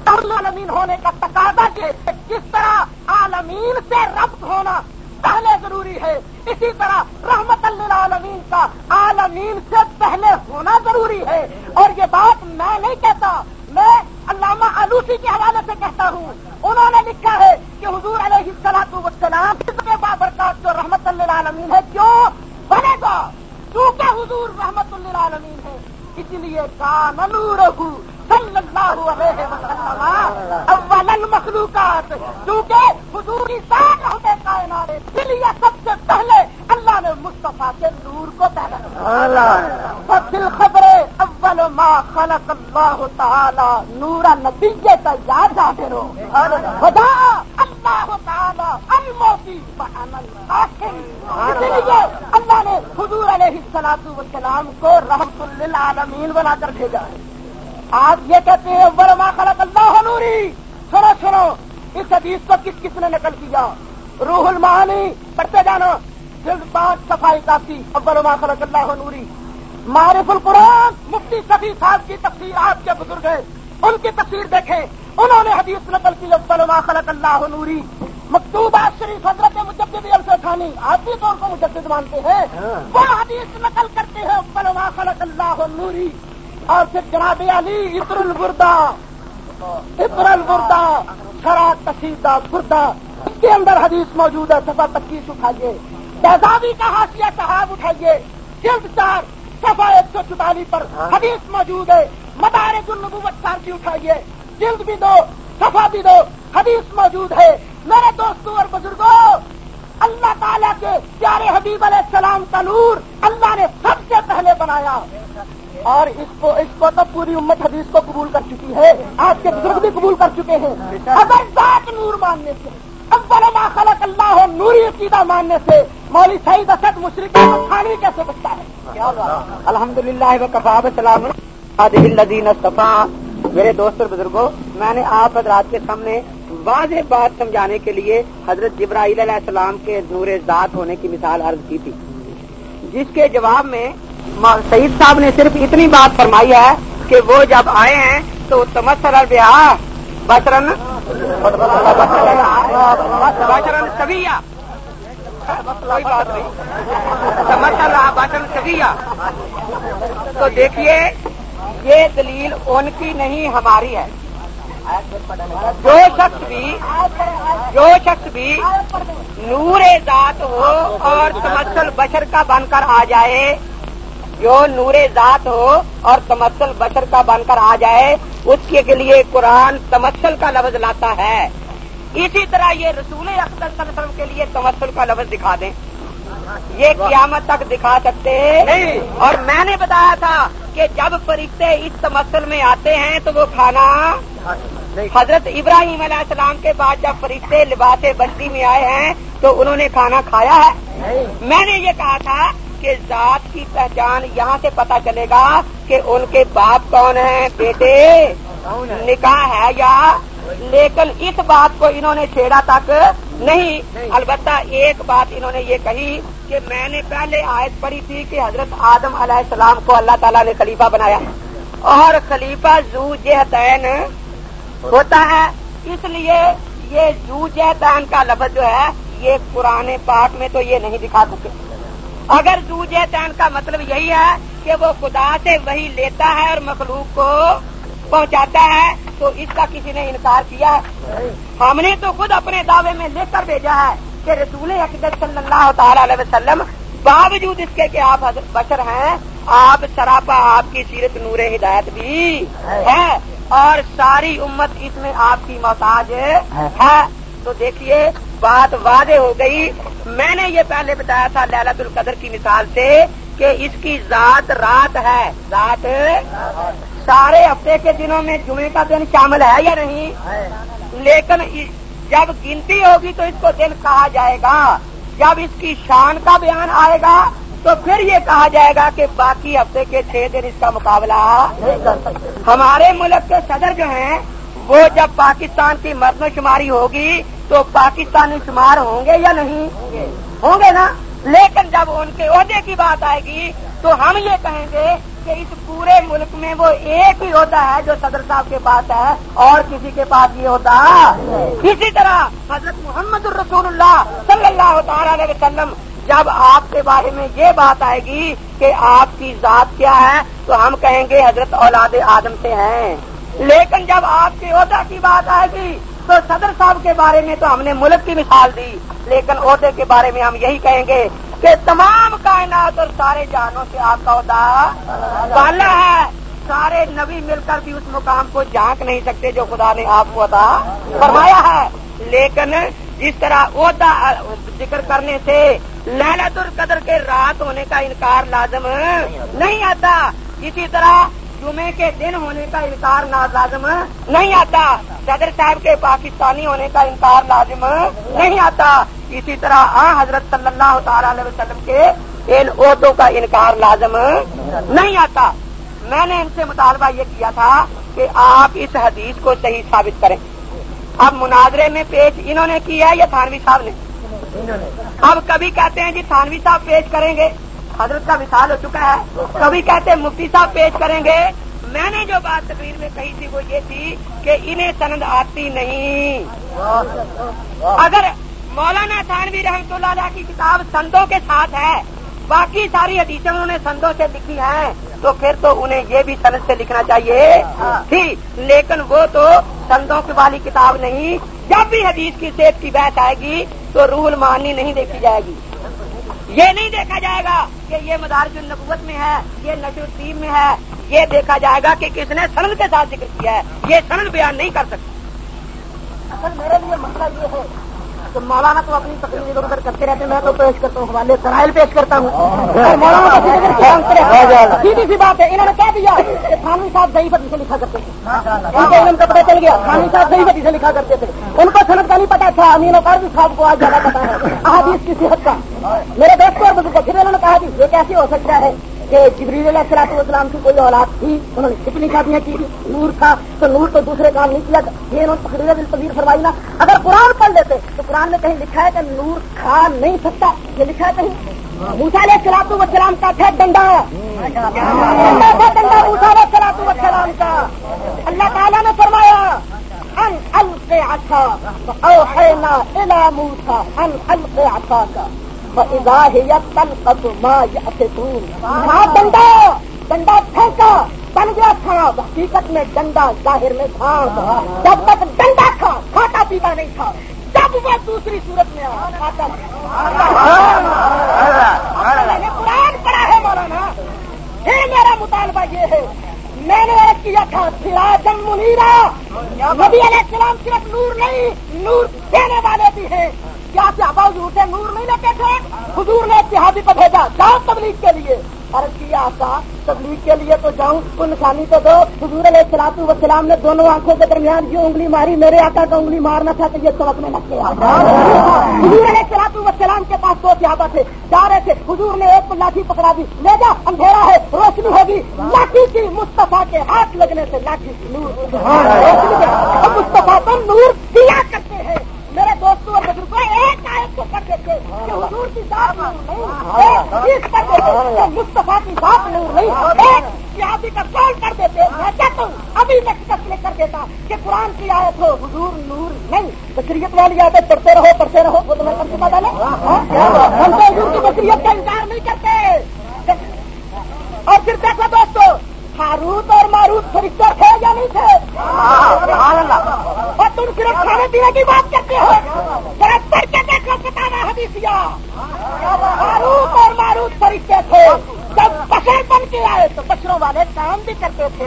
عالمین ہونے کا تقاضا کے کس طرح عالمین سے ربط ہونا پہلے ضروری ہے۔ اسی طرح رحمت اللہ عالمین کا عالمین سے پہلے ہونا ضروری ہے۔ اور یہ بات میں نہیں کہتا میں علامہ آلوسی کے حوالے سے کہتا ہوں، انہوں نے لکھا ہے کہ حضور علیہ السلام وسلام بابرکات جو رحمت اللہ عالمین ہے کیوں؟ بنے گا کیونکہ حضور رحمت اللہ عالمین ہے اس لیے کان نور صلی اللہ علیہ وسلم. اول المخلوقات کیونکہ حضور سات ہوتے کائنات اس لیے سب سے پہلے اللہ نے مصطفیٰ کے نور کو پیدا دل خبریں اول ما خلق اللہ تعالی. نورا نتیجے تک یاد جاتے رہو خدا اللہ تعالی الموتی لیے اللہ۔ نے حضور علیہ السلام والسلام کو رحمت للعالمین بنا کر بھیجا ہے۔ آپ یہ کہتے ہیں برما خلق اللہ نوری۔ سنو سنو اس حدیث کو کس کس نے نقل کیا؟ روح المعانی پڑھتے جانا۔ جلد پانچ صفائی کافی ابل ما خلق اللہ نوری۔ معرف القرآن مفتی سفی صاحب کی تفسیر آپ کے بزرگ ہیں۔ ان کی تفسیر دیکھیں۔ انہوں نے حدیث نقل کی ما خلق اللہ نوری۔ مکتوبہ شریف حضرت مجدد الف خانی آپ بھی ان کو مجدد مانتے ہیں۔ وہ حدیث نقل کرتے ہیں ما خلق اللہ نوری۔ اور پھر جناب علی عطر البردا عطر البردا شرا کشیدہ بردا اس کے اندر حدیث موجود ہے سفا پچیس اٹھائیے۔ بیزابی کا حاشیہ صاحب اٹھائیے۔ جلد چار سفا ایک سو چوتالیس پر حدیث موجود ہے۔ مدارج النبوت چار کی اٹھائیے۔ جلد بھی دو سفا بھی دو۔ حدیث موجود ہے۔ میرے دوستوں اور بزرگوں اللہ تعالیٰ کے پیارے حبیب علیہ السلام کا نور اللہ نے سب سے پہلے بنایا۔ اور اس کو اس کو تو پوری امت حدیث کو قبول کر چکی ہے۔ آج کے بزرگ بھی قبول کر چکے ہیں۔ اگر ذات نور ماننے سے، اول ما خلق اللہ نوری عقیدہ ماننے سے مولوی سعید اسد مشرق خانی کیسے بچتا ہے؟ الحمد للہ کفاب السلام الدین میرے دوست اور بزرگوں، میں نے آپ حضرات کے سامنے واضح بات سمجھانے کے لیے حضرت جبرائیل علیہ السلام کے نور ذات ہونے کی مثال عرض کی تھی۔ جس کے جواب میں سعید صاحب نے صرف اتنی بات فرمائی ہے کہ وہ جب آئے ہیں تو تمسر بیاہ بشرن بشرن سبیا کوئی بات نہیں۔ تمسر بشرن سبیا تو دیکھیے یہ دلیل ان کی نہیں، ہماری ہے۔ جو شخص بھی، جو شخص بھی نور ذات ہو اور تمسل بشر کا بن کر آ جائے، جو نور ذات ہو اور تمسل بشر کا بن کر آ جائے، اس کے لیے قرآن تمسل کا لفظ لاتا ہے۔ اسی طرح یہ رسول اختر صلی اللہ علیہ وسلم کے لیے تمسل کا لفظ دکھا دیں۔ یہ قیامت تک دکھا سکتے ہیں؟ اور میں نے بتایا تھا کہ جب فرشتے اس تمسل میں آتے ہیں تو وہ کھانا حضرت ابراہیم علیہ السلام کے بعد جب فرشتے لباس بستی میں آئے ہیں تو انہوں نے کھانا کھایا ہے۔ میں نے یہ کہا تھا کہ ذات کی پہچان یہاں سے پتا چلے گا کہ ان کے باپ کون ہیں بیٹے؟ نکاح ہے یا لیکن اس بات کو انہوں نے چھیڑا تک نہیں۔ البتہ ایک بات انہوں نے یہ کہی کہ میں نے پہلے آیت پڑھی تھی کہ حضرت آدم علیہ السلام کو اللہ تعالیٰ نے خلیفہ بنایا۔ اور خلیفہ زو جہتین ہوتا ہے۔ اس لیے یہ زو جہتین کا لفظ جو ہے یہ پرانے پاک میں تو یہ نہیں دکھا سکتے۔ اگر زو جہتین کا مطلب یہی ہے کہ وہ خدا سے وہی لیتا ہے اور مخلوق کو پہنچاتا ہے تو اس کا کسی نے انکار کیا ہے۔ ہم نے تو خود اپنے دعوے میں لکھ کر بھیجا ہے کہ رسول اقدت صلی اللہ تعالی علیہ وسلم باوجود اس کے کہ آپ بشر ہیں آپ سراپا آپ کی سیرت نور ہدایت بھی ہے اور ساری امت اس میں آپ کی محتاج ہے۔ تو دیکھیے بات واضح ہو گئی۔ میں نے یہ پہلے بتایا تھا للت القدر کی مثال سے کہ اس کی ذات رات ہے۔ ذات سارے ہفتے کے دنوں میں جمعے کا دن شامل ہے یا نہیں؟ لیکن جب گنتی ہوگی تو اس کو دن کہا جائے گا۔ جب اس کی شان کا بیان آئے گا تو پھر یہ کہا جائے گا کہ باقی ہفتے کے چھ دن اس کا مقابلہ ہمارے ملک کے صدر جو ہیں وہ جب پاکستان کی مرد و شماری ہوگی تو پاکستانی شمار ہوں گے یا نہیں؟ ہوں گے نا؟ لیکن جب ان کے عہدے کی بات آئے گی، تو ہم یہ کہیں گے کہ اس پورے ملک میں وہ ایک ہی ہوتا ہے جو صدر صاحب کے پاس ہے، اور کسی کے پاس یہ ہوتا اسی طرح حضرت محمد الرسول اللہ صلی اللہ تعالی علیہ وسلم، جب آپ کے بارے میں یہ بات آئے گی کہ آپ کی ذات کیا ہے، تو ہم کہیں گے حضرت اولاد آدم سے ہیں۔ لیکن جب آپ کے عہدہ کی بات آئے گی تو صدر صاحب کے بارے میں تو ہم نے ملک کی مثال دی، لیکن عہدے کے بارے میں ہم یہی کہیں گے کہ تمام کائنات اور سارے جانوں سے آپ کا عہدہ بالا ہے۔ سارے نبی مل کر بھی اس مقام کو جھانک نہیں سکتے جو خدا نے آپ کو عطا فرمایا ہے۔ لیکن جس طرح عہدہ ذکر کرنے سے لہلت القدر کے رات ہونے کا انکار لازم نہیں آتا، اسی طرح جمعے کے دن ہونے کا انکار لازم نہیں آتا۔ صدر صاحب کے پاکستانی ہونے کا انکار لازم نہیں آتا۔ اسی طرح آ حضرت صلی اللہ تعالی علیہ وسلم کے ان عہدوں کا انکار لازم نہیں آتا۔ میں نے ان سے مطالبہ یہ کیا تھا کہ آپ اس حدیث کو صحیح ثابت کریں۔ اب مناظرے میں پیش انہوں نے کیا ہے یا تھانوی صاحب نے۔ اب کبھی کہتے ہیں جی تھانوی صاحب پیش کریں گے۔ حضرت کا مثال ہو چکا ہے۔ کبھی کہتے مفتی صاحب پیش کریں گے۔ میں نے جو بات تقریر میں کہی تھی وہ یہ تھی کہ انہیں سند آتی نہیں۔ اگر مولانا تھانوی رحمت اللہ علیہ کی کتاب سندوں کے ساتھ ہے، باقی ساری حدیثیں انہوں نے سندوں سے لکھی ہیں، تو پھر تو انہیں یہ بھی سند سے لکھنا چاہیے۔ تھی، لیکن وہ تو سندوں کی والی کتاب نہیں۔ جب بھی حدیث کی صحت کی بحث آئے گی تو روح المانی نہیں دیکھی جائے گی۔ یہ نہیں دیکھا جائے گا کہ یہ مدارج النبوت میں ہے، یہ نشر الدین میں ہے۔ یہ دیکھا جائے گا کہ کس نے سند کے ساتھ ذکر کیا ہے۔ یہ سند بیان نہیں کر سکتا۔ اصل میرے لیے مسئلہ یہ ہے تو مولانا تو اپنی تقریر ادھر ادھر کرتے رہتے ہیں میں تو پیش کرتا ہوں حوالے سرائل پیش کرتا ہوں۔ مولانا سیدھی سی بات ہے انہوں نے کہہ دیا کہ خانوی صاحب دہی پتی سے لکھا کرتے تھے۔ ان کو علم کا پتہ چل گیا خانوی صاحب دہی پتی سے لکھا کرتے تھے۔ ان کو صنعت کا نہیں پتا تھا امین وقار صاحب کو آج زیادہ پتا ہے۔ احادیث کی صحت کا۔ میرے دوست اور بزرگ پھر انہوں نے کہا کہ یہ کیسے ہو سکتا ہے؟ کہ جبریل علیہ السلاط والسلام کی کوئی اولاد تھی، انہوں نے کتنی شادیاں کی، نور تھا، تو نور تو دوسرے کام نہیں کیا، یہ انہوں نے تقریر دل تبیر فرمائی نا۔ اگر قرآن پڑھ لیتے، تو قرآن میں کہیں لکھا ہے کہ نور کھا نہیں سکتا، یہ لکھا ہے کہیں۔ موسا علیہ السلاط والسلام کا تھا ڈنڈا۔ ڈنڈا تھا، ڈنڈا موسا علیہ السلاط والسلام کا۔ اللہ تعالیٰ نے فرمایا، ان الق اچھا اوحینا الى موسا ان الق اچھا کا۔ ڈنڈا ڈنڈا پھینکا بن گیا سانپ حقیقت میں ڈنڈا ظاہر میں تھا۔ جب تک ڈنڈا تھا کھاتا پیتا نہیں تھا۔ جب وہ دوسری صورت میں قرآن پڑھا ہے مولانا۔ پھر میرا مطالبہ یہ ہے میں نے کیا تھا سراجن منیرا، نبی علیہ السلام صرف نور نہیں، نور دینے والے بھی ہیں۔ کیا کیا حضور سے نور نہیں لیتے تھے؟ حضور نے اتحادی کو بھیجا جاؤ تبلیغ کے لیے۔ عرض کیا آقا تبلیغ کے لیے تو جاؤں تو نشانی تو دو۔ حضور علیہ السلاط وسلام نے دونوں آنکھوں کے درمیان جو انگلی ماری، میرے آقا کا انگلی مارنا تھا تو یہ سڑک میں لگ گیا حضور علیہ السلاط وسلام کے پاس دو صحابہ تھے۔ جا رہے تھے۔ حضور نے ایک لاٹھی پکڑا دی۔ لے جا، اندھیرا ہے، روشنی ہوگی۔ لاٹھی کی مستفا کے ہاتھ لگنے سے لاٹھی نور مستفا تو نور دیا کرتے ہیں۔ میرے دوستوں اور بزرگوں ایک کو پڑھ دیتے حضور کی ذات نہیں ایک پڑھ دیتے مصطفیٰ کی ذات نور نہیں ایک صحابی کا کال کر دیتے میں کہتا ہوں ابھی میں فیصلے کر دیتا کہ قرآن کی آیت ہو حضور نور نہیں بصریت والی آیتیں پڑھتے رہو پڑھتے رہو وہ تو میں کر چکا ڈالے ہم تو حضور کی بصریت کا انکار نہیں کرتے اور پھر دیکھو دوستو ہاروت اور ماروت فرشتہ تھے یا نہیں تھے اور تم صرف کھانے پینے کی بات کرتے ہو۔ ذرا پڑھ کے اور ماروت فرشتے تھے۔ جب بشر بن کے آئے تو بشروں والے کام بھی کرتے تھے۔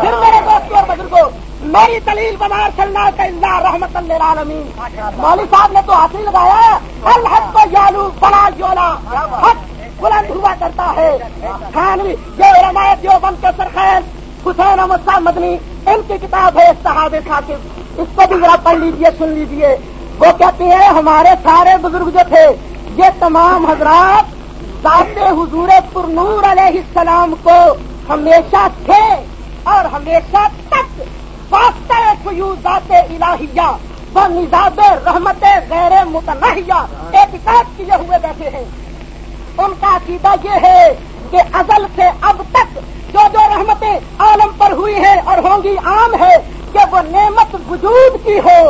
پھر میرے دوستوں اور بزرگوں میری دلیل بنا چلنا کا اللہ رحمت اللہ عالمین مولوی صاحب نے تو ہاتھ نہیں لگایا الحق کو یالو بڑا یولا۔ حق بلند ہوا کرتا ہے۔ خانوی جو رمایت جو بن کے سرخیل حسین احمد صاحب مدنی، ان کی کتاب ہے صحاب خاطب اس کو بھی ذرا پڑھ لیجیے، سن لیجیے۔ وہ کہتے ہیں ہمارے سارے بزرگ جو تھے، یہ تمام حضرات ذات حضور پر نور علیہ السلام کو ہمیشہ تھے اور ہمیشہ تک واسطہ فیوزات الہیہ وہ نظاب رحمت غیر متنحیہ احتجاج کیے ہوئے بیٹھے ہیں۔ ان کا عقیدہ یہ ہے کہ ازل سے اب تک جو جو رحمتیں عالم پر ہوئی ہیں اور ہوں گی عام ہے کہ وہ نعمت وجود کی ہو۔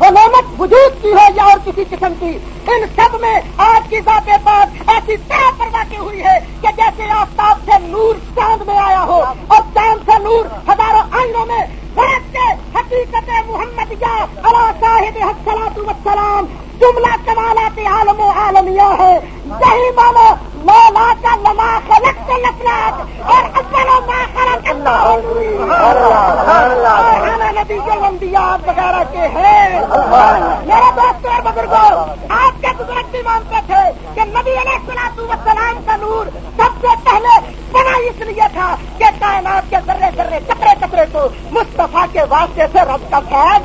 وہ وجود کی ہو یا اور کسی قسم کی، ان سب میں آج کی ذات پاس ایسی طرح پر واقع ہوئی ہے کہ جیسے آفتاب سے نور چاند میں آیا ہو اور چاند سے نور ہزاروں آئینوں میں کے حقیقت محمد یا اللہ صاحب حسلات وسلام جملہ کمالات عالم و عالمیہ ہے۔ یہی مانو مولا کا لما خلق کے اور و ما خلق نبی کے وغیرہ کے ہیں. میرے دوست اور بزرگوں آپ کے بزرگ بھی مانتے تھے کہ نبی علیہ السلاط وسلام کا نور سب سے پہلے بنا اس لیے تھا کہ کائنات کے ذرے ذرے کپڑے کپڑے کو مصطفیٰ کے واسطے سے رب کا خیال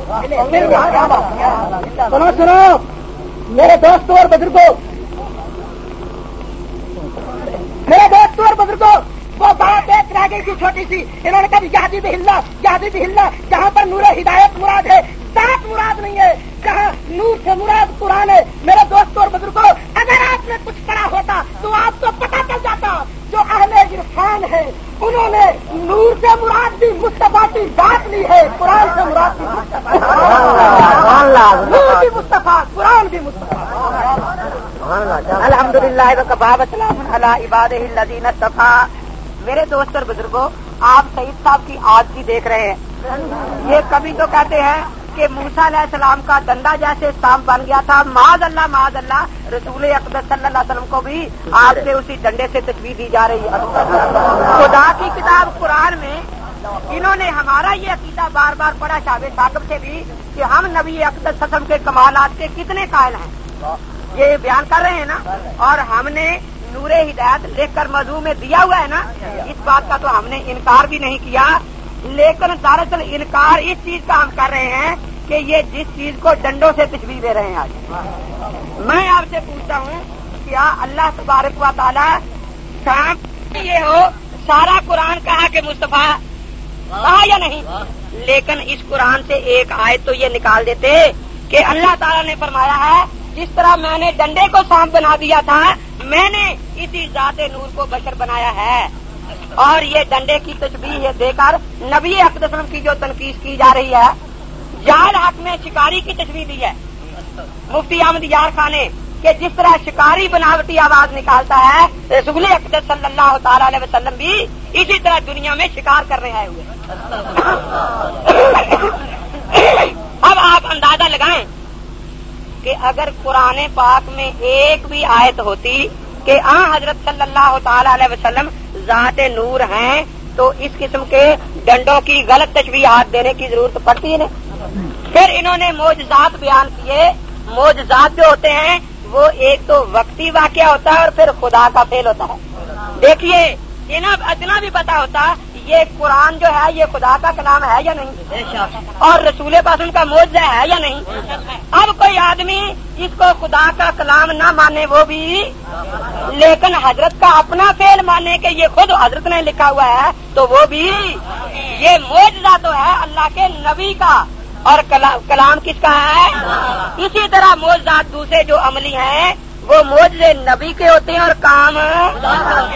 سنو سنو. میرے دوستوں اور بزرگوں میرے دوستوں اور بزرگوں وہ بات ایک رہ گئی تھی چھوٹی سی۔ انہوں نے کہا یادی بہلا یادی بہلا جہاں پر نور ہدایت مراد ہے سات مراد نہیں ہے جہاں نور سے مراد قرآن ہے۔ میرے دوستوں اور بزرگوں اگر آپ نے کچھ پڑھا ہوتا تو آپ کو پتا چل جاتا جو اہل عرفان ہے انہوں نے نور سے مراد بھی مصطفیٰ کی بات لی ہے قرآن سے مراد بھی نور بھی مصطفیٰ قرآن بھی مصطفیٰ۔ الحمد للہ عباد الدین صفا میرے دوست اور بزرگوں، آپ سعید صاحب کی آج کی دیکھ رہے ہیں۔ یہ کبھی تو کہتے ہیں کہ موسا علیہ السلام کا دندا جیسے سام بن گیا تھا۔ معذ اللہ معذ اللہ رسول اقدس صلی اللہ علیہ وسلم کو بھی آپ سے اسی ڈنڈے سے تصویر دی جا رہی ہے۔ خدا کی کتاب قرآن میں انہوں نے ہمارا یہ عقیدہ بار بار پڑھا، شاہ صاحب سے بھی، کہ ہم نبی اقدس قسم کے کمالات کے کتنے قائل ہیں۔ یہ بیان کر رہے ہیں نا، اور ہم نے نور ہدایت لکھ کر مزو میں دیا ہوا ہے نا، اس بات کا تو ہم نے انکار بھی نہیں کیا۔ لیکن دراصل انکار اس چیز کا ہم کر رہے ہیں کہ یہ جس چیز کو ڈنڈوں سے تشریح دے رہے ہیں آج۔ میں آپ سے پوچھتا ہوں، کیا اللہ تبارک و تعالیٰ کام یہ ہو، سارا قرآن کہا کہ مصطفیٰ کہا یا نہیں؟ لیکن اس قرآن سے ایک آئے تو یہ نکال دیتے کہ اللہ تعالیٰ نے فرمایا ہے جس طرح میں نے ڈنڈے کو سانپ بنا دیا تھا، میں نے اسی ذات نور کو بشر بنایا ہے۔ اور یہ ڈنڈے کی تشبیح دے کر نبی اقدسم کی جو تنقید کی جا رہی ہے۔ جال حق میں شکاری کی تصویر دی ہے۔ مفتی احمد یار خان نے کہ جس طرح شکاری بناوٹی آواز نکالتا ہے، رسول اقدس صلی اللہ تعالی علیہ وسلم بھی اسی طرح دنیا میں شکار کر رہے ہوئے اب آپ اندازہ لگائیں کہ اگر قرآن پاک میں ایک بھی آیت ہوتی کہ آ حضرت صلی اللہ تعالی علیہ وسلم ذات نور ہیں، تو اس قسم کے ڈنڈوں کی غلط تشبیہات دینے کی ضرورت پڑتی ہے پھر انہوں نے موجزات بیان کیے۔ موجزات جو ہوتے ہیں، وہ ایک تو وقتی واقعہ ہوتا ہے اور پھر خدا کا فیل ہوتا ہے۔ دیکھیے اتنا بھی پتا ہوتا یہ قرآن جو ہے یہ خدا کا کلام ہے یا نہیں؟ اور رسول پاس ان کا موضع ہے یا نہیں؟ اب کوئی آدمی اس کو خدا کا کلام نہ مانے وہ بھی لیکن حضرت کا اپنا فیل مانے کہ یہ خود حضرت نے لکھا ہوا ہے تو وہ بھی۔ یہ موجودہ تو ہے اللہ کے نبی کا۔ اور کلام کس کا ہے؟ اسی طرح موجات دوسرے جو عملی ہیں وہ موج نبی کے ہوتے ہیں اور کام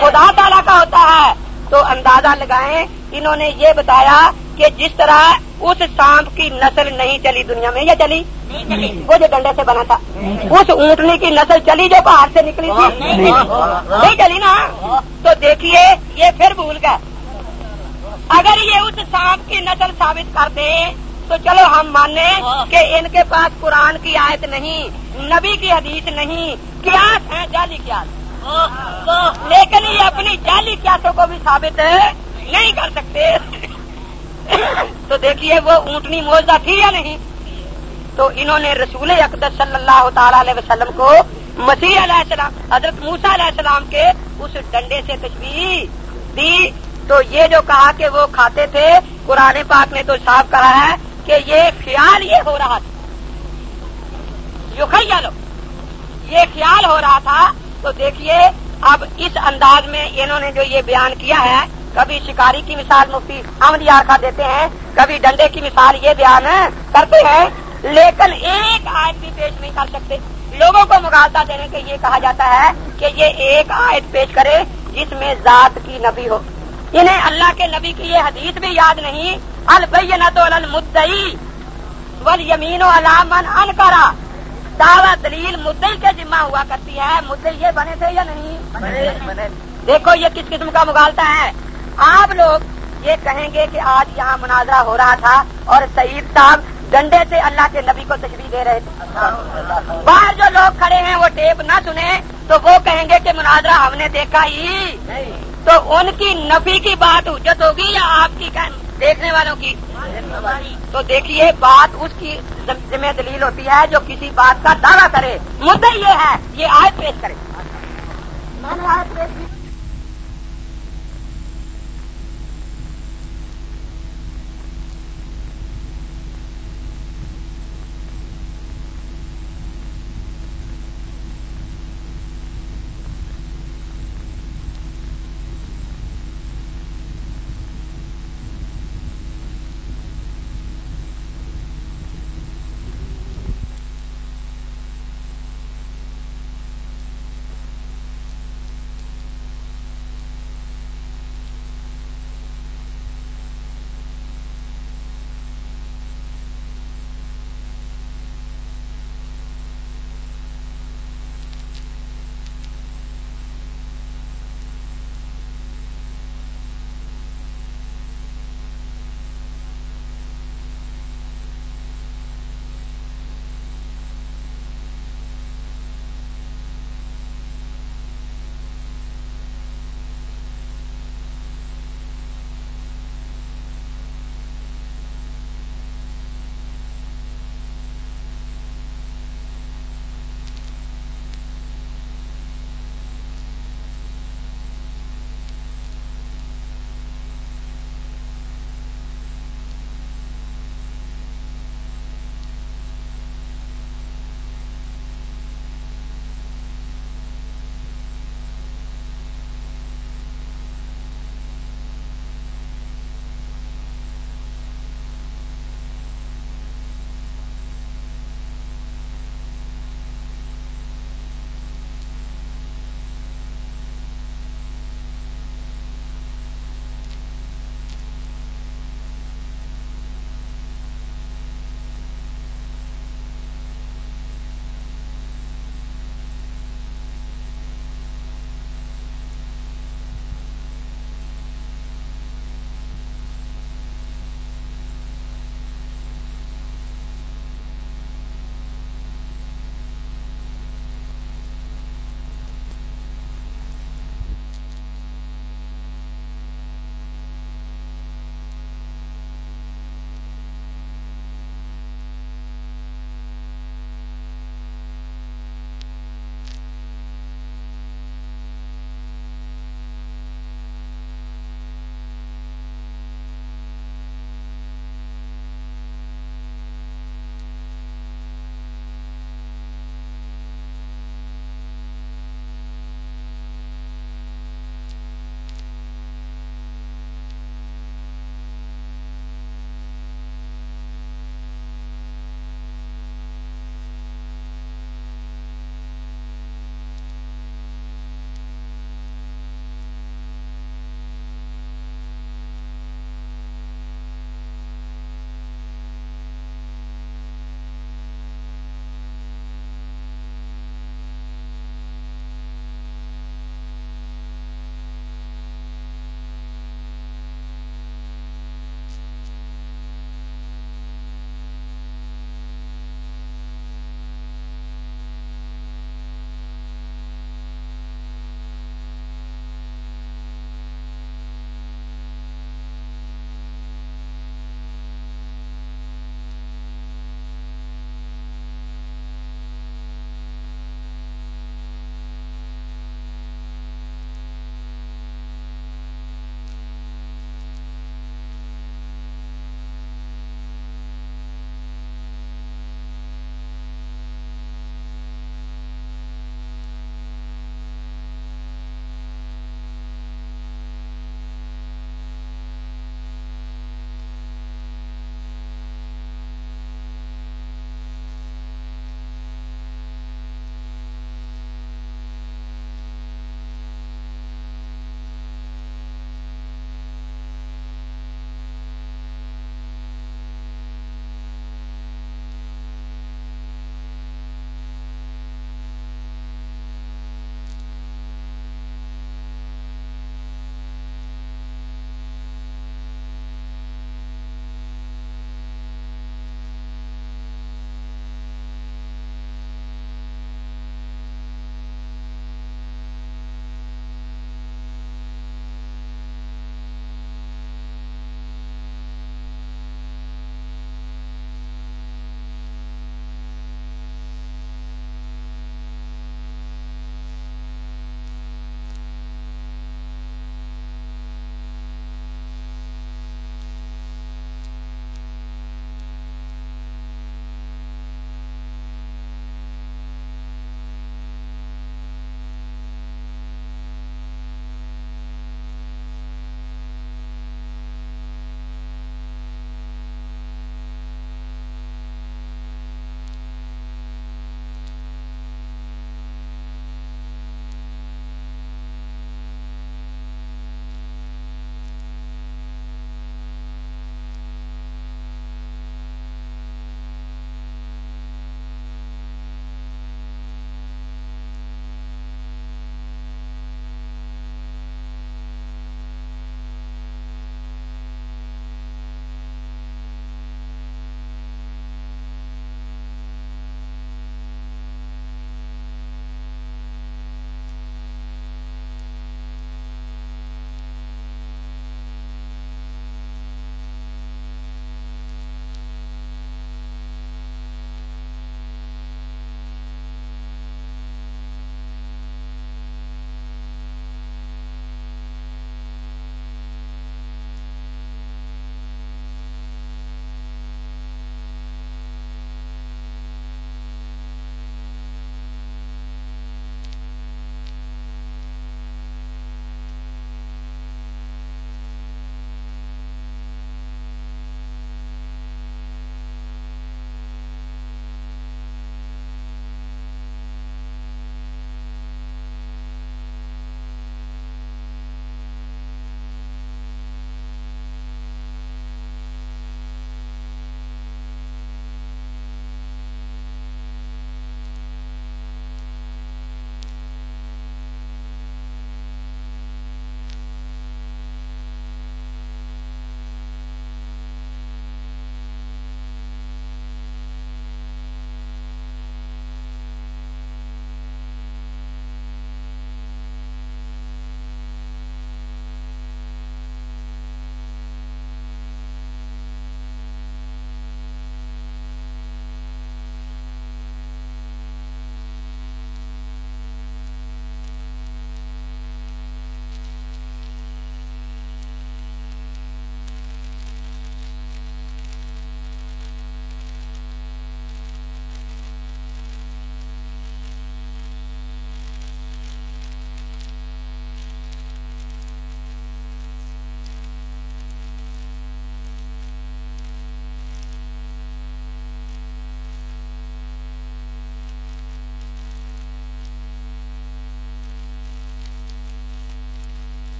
خدا تعالیٰ کا ہوتا ہے۔ تو اندازہ لگائیں۔ انہوں نے یہ بتایا کہ جس طرح اس سانپ کی نسل نہیں چلی دنیا میں یا چلی؟ وہ جو ڈنڈے سے بنا تھا۔ اس اونٹنی کی نسل چلی جو باہر سے نکلی تھی۔ نہیں چلی۔ نا۔ تو دیکھیے یہ پھر بھول گئے۔ اگر یہ اس سانپ کی نسل ثابت کر دے تو چلو ہم مانے کہ ان کے پاس قرآن کی آیت نہیں نبی کی حدیث نہیں۔ قیاس ہے جعلی قیاس۔ لیکن یہ اپنی جعلی قیاسوں کو بھی ثابت نہیں کر سکتے۔ تو دیکھیے وہ اونٹنی موزہ تھی یا نہیں؟ تو انہوں نے رسول اقدس صلی اللہ تعالی علیہ وسلم کو مسیح علیہ السلام، حضرت موسا علیہ السلام کے اس ڈنڈے سے تشبیح دی۔ تو یہ جو کہا کہ وہ کھاتے تھے، قرآن پاک نے تو صاف کرا ہے کہ یہ خیال یہ ہو رہا تھا۔ You love. یہ خیال ہو رہا تھا تو دیکھیے، اب اس انداز میں انہوں نے جو یہ بیان کیا ہے، کبھی شکاری کی مثال مفتی احمد یارکھا دیتے ہیں، کبھی ڈنڈے کی مثال یہ بیان کرتے ہیں، لیکن ایک آیت بھی پیش نہیں کر سکتے۔ لوگوں کو مغالتا دینے کے یہ کہا جاتا ہے کہ یہ ایک آیت پیش کرے جس میں ذات کی نبی ہو۔ انہیں اللہ کے نبی کی یہ حدیث بھی یاد نہیں البینت المدئی ول یمین و علامن ان کرا دعوی دلیل مدئی کے ذمہ ہوا کرتی ہے مدئی یہ بنے تھے یا نہیں؟ دیکھو یہ کس قسم کا مغالتا ہے۔ آپ لوگ یہ کہیں گے کہ آج یہاں مناظرہ ہو رہا تھا اور سعید صاحب ڈنڈے سے اللہ کے نبی کو تشریح دے رہے تھے۔ باہر جو لوگ کھڑے ہیں وہ ٹیپ نہ سنے تو وہ کہیں گے کہ مناظرہ ہم نے دیکھا ہی۔ تو ان کی نفی کی بات اجت ہوگی یا آپ کی دیکھنے والوں کی۔ تو دیکھیے، بات اس کی ذمہ دلیل ہوتی ہے جو کسی بات کا دعویٰ کرے۔ مدعا یہ ہے، یہ آئے پیش کرے۔ میں نے آج پیش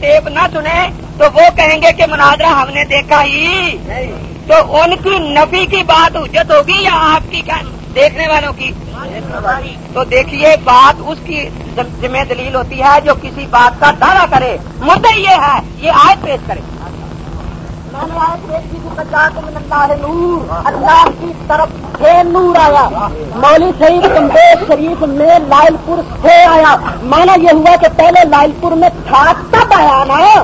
ٹیپ نہ سنے تو وہ کہیں گے کہ مناظرہ ہم نے دیکھا ہی۔ تو ان کی نفی کی بات اجت ہوگی یا آپ کی کیا دیکھنے والوں کی؟ تو دیکھیے بات اس کی ذمہ دلیل ہوتی ہے جو کسی بات کا دعویٰ کرے۔ مدعا یہ ہے یہ آج پیش کرے۔ نور۔ اللہ کی طرف سے نور آیا۔ مولوی سعید کمبیش شریف میں لائل پور سے آیا۔ مانا یہ ہوا کہ پہلے لائل پور میں تھا بیان آیا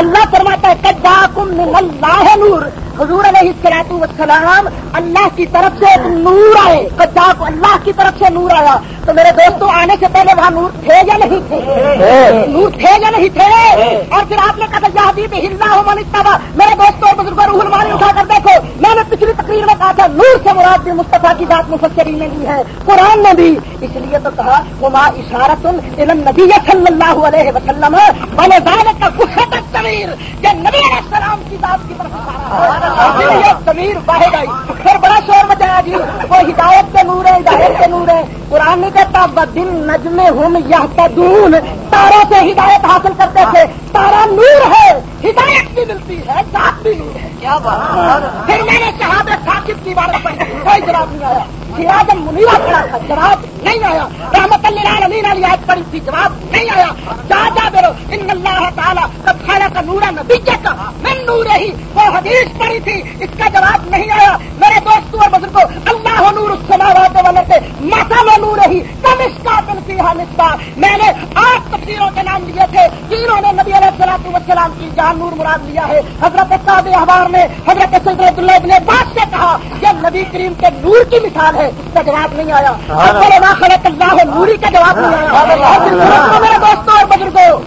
اللہ فرماتا ہے کجا کم اللہ نور حضور علیہ السلاط وسلام اللہ کی طرف سے ایک نور آئے کجا کو اللہ کی طرف سے نور آیا۔ تو میرے دوستوں آنے سے پہلے وہاں نور تھے یا نہیں تھے؟ نور تھے یا نہیں تھے؟ اور پھر آپ نے کہا تھا حبیب ہلنا ہو من اتبا میرے دوستوں اور بزرگ روح المانی اٹھا کر دیکھو، میں نے پچھلی تقریر میں کہا تھا، نور سے مراد بھی مصطفیٰ کی بات مفسرین نے لی ہے، قرآن نے بھی اس لیے تو کہا وہ ماں اشارت نبی صلی اللہ علیہ وسلم بنے زال کا خوش تمیر کہ نبی علیہ السلام کی بات کی طرف تمیر باہے گئی پھر بڑا شور بچایا جی۔ وہ ہدایت کے نور ہے ہدایت کے نور ہے قرآن کہتا بدل نجم ہوں یا تدون تاروں سے ہدایت حاصل کرتے تھے۔ تارا نور ہے ہدایت بھی ملتی ہے ذات بھی نور ہے۔ کیا بات پھر میں نے شہاد ثاقب کی بات کوئی جواب نہیں آیا۔ سراج منیرا پڑا تھا، جواب نہیں آیا۔ رحمت اللہ علی علی آج پڑی تھی، جواب نہیں آیا۔ جا جا ان اللہ تعالیٰ کب کھانا کا نورا نبی کا میں نور ہی، وہ حدیث پڑی تھی، اس کا جواب نہیں آیا۔ میرے دوستوں اور بزرگوں، اللہ نور اس سماوات والے سے ماتا میں نور ہی، کم اس کا دل کی نسبہ۔ میں نے آٹھ تفسیروں کے نام لیے تھے تینوں نے نبی علیہ السلام وسلام کی جان نور مراد لیا ہے۔ حضرت صاحب احبار نے حضرت سید اللہ نے بات سے کہا کہ نبی کریم کے نور کی مثال ہے۔ اس کا جواب نہیں آیا۔ خلط اللہ نوری کا جواب نہیں آیا۔ میرے دوستوں اور بزرگوں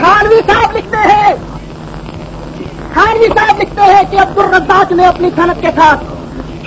خانوی صاحب لکھتے ہیں۔ خانوی صاحب لکھتے ہیں کہ عبد الرزاق نے اپنی صنعت کے ساتھ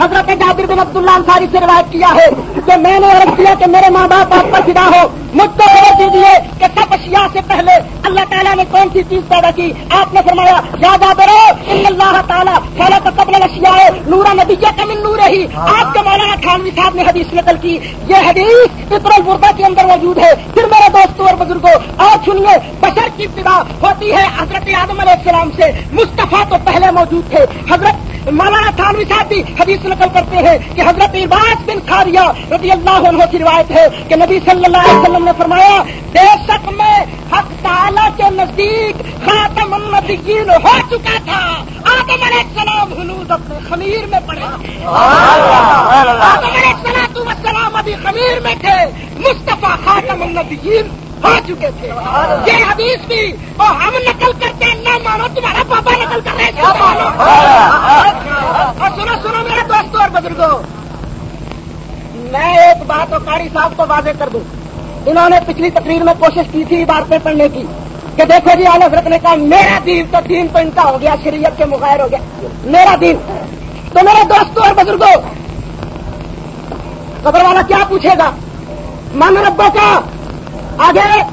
حضرت جابر بن عبداللہ انصاری سے روایت کیا ہے کہ میں نے عرض کیا کہ میرے ماں باپ آپ پر فدا ہو مجھ کو دیجیے کہ سب اشیاء سے پہلے اللہ تعالیٰ نے کون سی چیز پیدا کی؟ آپ نے فرمایا یاد آرو ان اللہ تعالیٰ پہلے تو قبل اشیاء ہے نورا نبی کم نور ہی۔ آپ کے مولانا خانوی صاحب نے حدیث نقل کی یہ حدیث عطر البردا کے اندر موجود ہے۔ پھر میرے دوستوں اور بزرگوں اور سنیے بشر کی ابتدا ہوتی ہے حضرت آدم علیہ السلام سے۔ مصطفیٰ تو پہلے موجود تھے۔ حضرت مولانا تھانوی صاحب بھی حدیث نقل کرتے ہیں کہ حضرت عباس بن خاریہ رضی اللہ عنہ کی روایت ہے کہ نبی صلی اللہ علیہ وسلم نے فرمایا بے شک میں حق تعالی کے نزدیک خاتم النبیین ہو چکا تھا۔ آدم علیہ السلام حنوز اپنے خمیر میں پڑے آدم علیہ السلام ابھی خمیر میں تھے۔ مصطفیٰ خاتم النبیین ہو چکے تھے۔ یہ حدیث بھی اور ہم نقل کرتے ہیں نہ مانو تمہارا پاپا نقل کر رہے اور سنو سنو میرے دوستوں اور بزرگوں میں ایک بات اور قاری صاحب کو واضح کر دوں۔ انہوں نے پچھلی تقریر میں کوشش کی تھی باتیں پڑھنے کی کہ دیکھو جی آلہ حضرت نے کہا میرا دین تو دین تو ان کا ہو گیا شریعت کے مغیر ہو گیا۔ میرا دین۔ تو میرے دوستوں اور بزرگوں قبر والا کیا پوچھے گا؟ من ربوں کا آگے!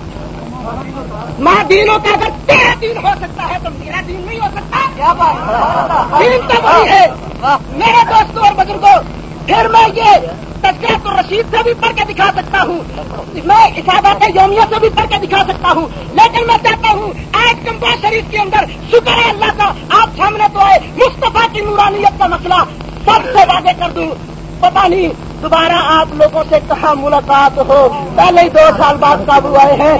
ماں دینوں کا اگر تیرا دین ہو سکتا ہے تو میرا دین نہیں ہو سکتا! دین تو وہی ہے! میرے دوستوں اور بزرگوں پھر میں یہ تذکرہ تو رشید سے بھی پڑھ کے دکھا سکتا ہوں۔ میں اسادات یومیہ سے بھی پڑھ کے دکھا سکتا ہوں۔ لیکن میں چاہتا ہوں آج کمپا شریف کے اندر شکر ہے اللہ کا آپ سامنے تو آئے مصطفیٰ کی نورانیت کا مسئلہ سب سے واضح کر دوں۔ پتا نہیں دوبارہ آپ لوگوں سے کہاں ملاقات ہو۔ پہلے ہی دو سال بعد قابو آئے ہیں۔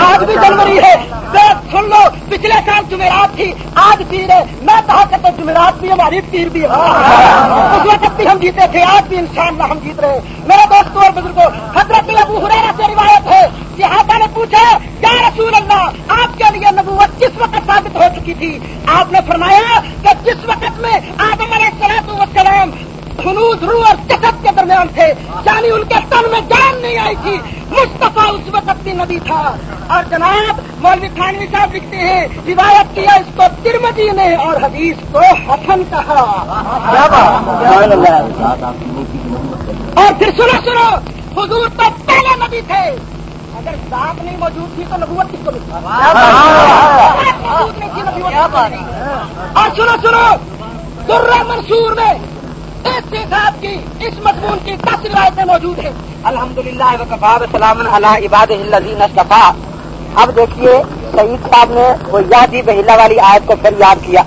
آج بھی جنوری ہے۔ سن لو، پچھلے سال جمعرات تھی۔ آج پیر ہے۔ میں کہا کہ تو جمعرات بھی ہماری پیر بھی ہے۔ اس وقت بھی ہم جیتے تھے۔ آج بھی انشاءاللہ ہم جیت رہے میرے دوستوں اور بزرگوں حضرت ابو حریرہ سے روایت ہے۔ صحابہ نے پوچھا کیا رسول اللہ، آپ کے لیے نبوت کس وقت ثابت ہو چکی تھی؟ آپ نے فرمایا کہ جس وقت میں آدم علیہ السلام وسلام خنوز روح اور جسد کے درمیان تھے۔ یعنی ان کے تن میں جان نہیں آئی تھی۔ مصطفیٰ اس وقت بھی نبی تھا۔ اور جناب مولوی خانوی صاحب لکھتے ہیں روایت کیا اس کو ترمدی نے اور حدیث کو حسن کہا۔ اور پھر سنو سنو حضور تو پہلے نبی تھے۔ اگر ذات نہیں موجود تھی تو نبوت کس کو موجود نہیں تھی نبوت اور سنو سنو درہ منصور میں اس حساب کی اس مضمون کی دس روایتیں موجود ہیں۔ الحمد للہ وقفا سلام اللہ عباد الدین اب دیکھیے شہید صاحب نے وہ یادی بہلا والی آیت کو پھر یاد کیا۔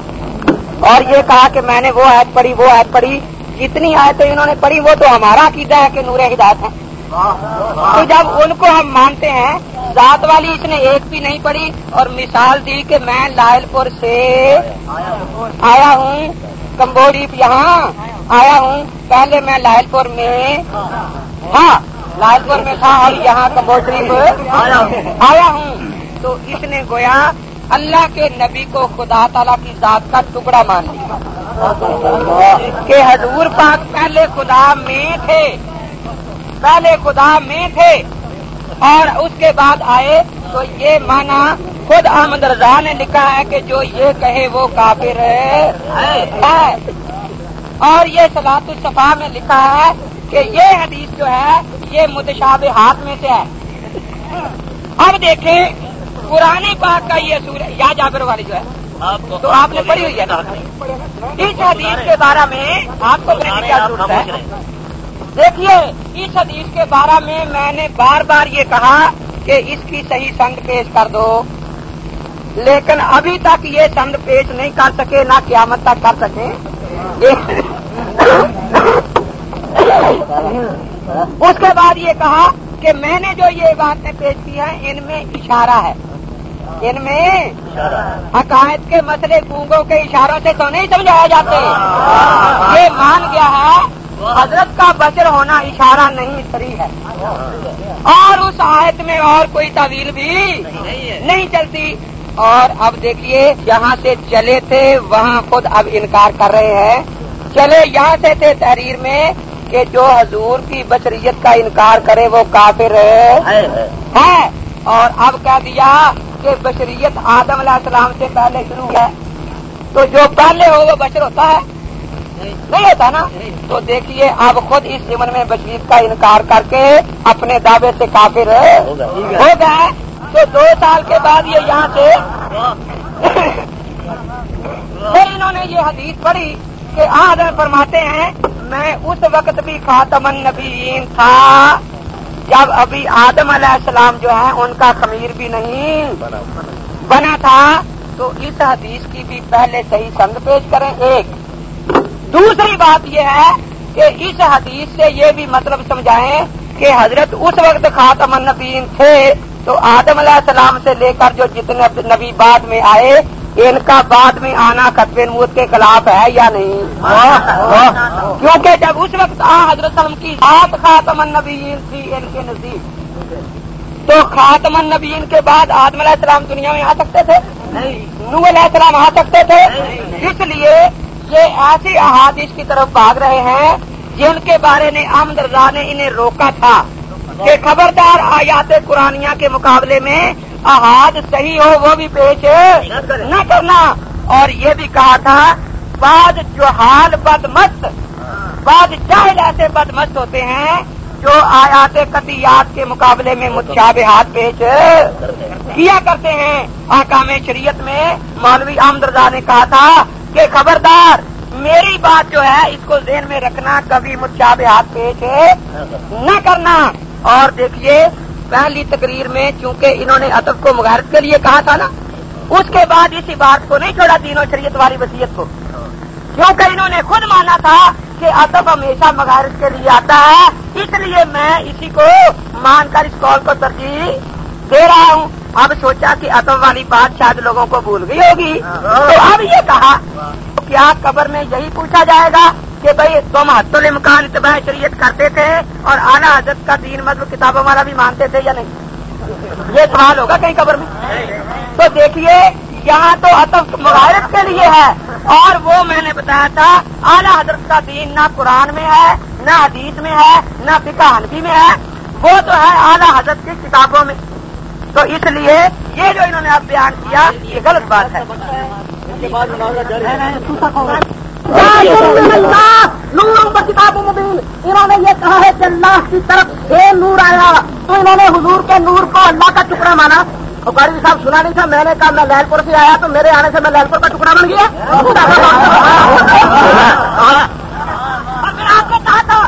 اور یہ کہا کہ میں نے وہ آیت پڑھی، وہ آیت پڑھی۔ جتنی آیتیں انہوں نے پڑھی، وہ تو ہمارا عقیدہ ہے کہ نور ہدایت ہے۔ تو جب ان کو ہم مانتے ہیں، ذات والی اس نے ایک بھی نہیں پڑھی۔ اور مثال دی کہ میں لائل پور سے آیا ہوں کمبوڑی یہاں۔ آیا ہوں۔ پہلے میں لائل پور میں ہاں لائل پور میں تھا اور یہاں کمبوڈری آیا ہوں۔ تو اس نے گویا اللہ کے نبی کو خدا تعالیٰ کی ذات کا ٹکڑا مان لیا۔ کہ حضور پاک پہلے خدا میں تھے۔ پہلے خدا میں تھے۔ اور اس کے بعد آئے تو یہ مانا خود احمد رضا نے لکھا ہے کہ جو یہ کہے وہ کافر ہے۔ اور یہ سلاط الصفا میں لکھا ہے کہ یہ حدیث جو ہے یہ متشاب ہاتھ میں سے ہے۔ اب دیکھیں پرانے پاک کا یہ سور یا جابر والی جو ہے تو آپ نے پڑھی ہوئی ہے۔ اس حدیث کے بارے میں آپ کو کیا ضرورت ہے؟ دیکھیے اس حدیث کے بارے میں میں نے بار بار یہ کہا کہ اس کی صحیح سند پیش کر دو۔ لیکن ابھی تک یہ سند پیش نہیں کر سکے، نہ قیامت تک کر سکے۔ اس کے بعد یہ کہا کہ میں نے جو یہ باتیں پیش کی ہیں، ان میں اشارہ ہے۔ ان میں عقائد کے مسئلے گونگوں کے اشاروں سے تو نہیں سمجھایا جاتے۔ یہ مان گیا ہے، حضرت کا بشر ہونا اشارہ نہیں، سری ہے۔ اور اس آیت میں اور کوئی طویل بھی نہیں چلتی۔ اور اب دیکھیے جہاں سے چلے تھے وہاں خود اب انکار کر رہے ہیں۔ چلے یہاں سے تھے تحریر میں کہ جو حضور کی بشریت کا انکار کرے وہ کافر ہے۔ اور اب کہہ دیا کہ بشریت آدم علیہ السلام سے پہلے شروع ہے۔ تو جو پہلے ہو وہ بشر ہوتا ہے۔ نہیں ہوتا نا؟ تو دیکھیے آپ خود اس زمن میں بشیر کا انکار کر کے اپنے دعوے سے کافر ہو گئے تو دو سال کے بعد یہ یہاں سے پھر انہوں نے یہ حدیث پڑھی کہ آدم فرماتے ہیں، میں اس وقت بھی خاتم النبیین تھا جب ابھی آدم علیہ السلام جو ہے ان کا خمیر بھی نہیں بنا تھا۔ تو اس حدیث کی بھی پہلے صحیح سنگ پیش کریں۔ ایک، دوسری بات یہ ہے کہ اس حدیث سے یہ بھی مطلب سمجھائیں کہ حضرت اس وقت خاتم النبین تھے تو آدم علیہ السلام سے لے کر جو جتنے نبی بعد میں آئے ان کا بعد میں آنا قطب نوت کے خلاف ہے یا نہیں؟ کیونکہ جب اس وقت آ حضرت کی ذات خاتم النبیین تھی ان کے نزدیک تو خاتم النبیین کے بعد آدم علیہ السلام دنیا میں آ سکتے تھے؟ نو علیہ السلام آ سکتے تھے؟ اس لیے یہ ایسی احادیث کی طرف بھاگ رہے ہیں جن کے بارے میں احمد رضا نے انہیں روکا تھا۔ کہ خبردار آیات قرآنیہ کے مقابلے میں احاد صحیح ہو، وہ بھی پیش نہ کرنا۔ اور یہ بھی کہا تھا، بعض جو حال بدمست، بعض جاہل ایسے بدمست ہوتے ہیں، جو آیات قطیات کے مقابلے میں متشابہات پیش کیا کرتے ہیں۔ آکام شریعت میں مولوی احمد رضا نے کہا تھا کہ خبردار، میری بات جو ہے، اس کو ذہن میں رکھنا کبھی متشابہات پیش نہ کرنا۔ اور دیکھیے پہلی تقریر میں چونکہ انہوں نے ادب کو مغارت کے لیے کہا تھا نا اس کے بعد اسی بات کو نہیں چھوڑا تینوں شریعت والی وصیت کو۔ کیونکہ انہوں نے خود مانا تھا کہ ادب ہمیشہ مغارت کے لیے آتا ہے اس لیے میں اسی کو مان کر اس کال کو ترجیح دے رہا ہوں۔ اب سوچا کہ ادب والی بات شاید لوگوں کو بھول گئی ہوگی۔ تو اب یہ کہا کیا قبر میں یہی پوچھا جائے گا؟ کہ بھائی تم حت الامکان اتباع شریعت کرتے تھے اور اعلیٰ حضرت کا دین مطلب کتابوں والا بھی مانتے تھے یا نہیں؟ یہ سوال ہوگا کہیں قبر میں؟ تو دیکھیے یہاں تو اتب مغارت کے لیے ہے اور وہ میں نے بتایا تھا اعلیٰ حضرت کا دین نہ قرآن میں ہے نہ حدیث میں ہے نہ فقہ حنفی میں ہے وہ تو ہے اعلیٰ حضرت کی کتابوں میں۔ تو اس لیے یہ جو انہوں نے اب بیان کیا یہ غلط بات ہے۔ کتاب مبین انہوں نے یہ کہا ہے کہ اللہ کی طرف سے نور آیا تو انہوں نے حضور کے نور کو اللہ کا ٹکڑا مانا بخاری صاحب سنا نہیں تھا میں نے کہا میں لال پور سے آیا تو میرے آنے سے میں لال پور کا ٹکڑا بن گیا آپ نے کہا تھا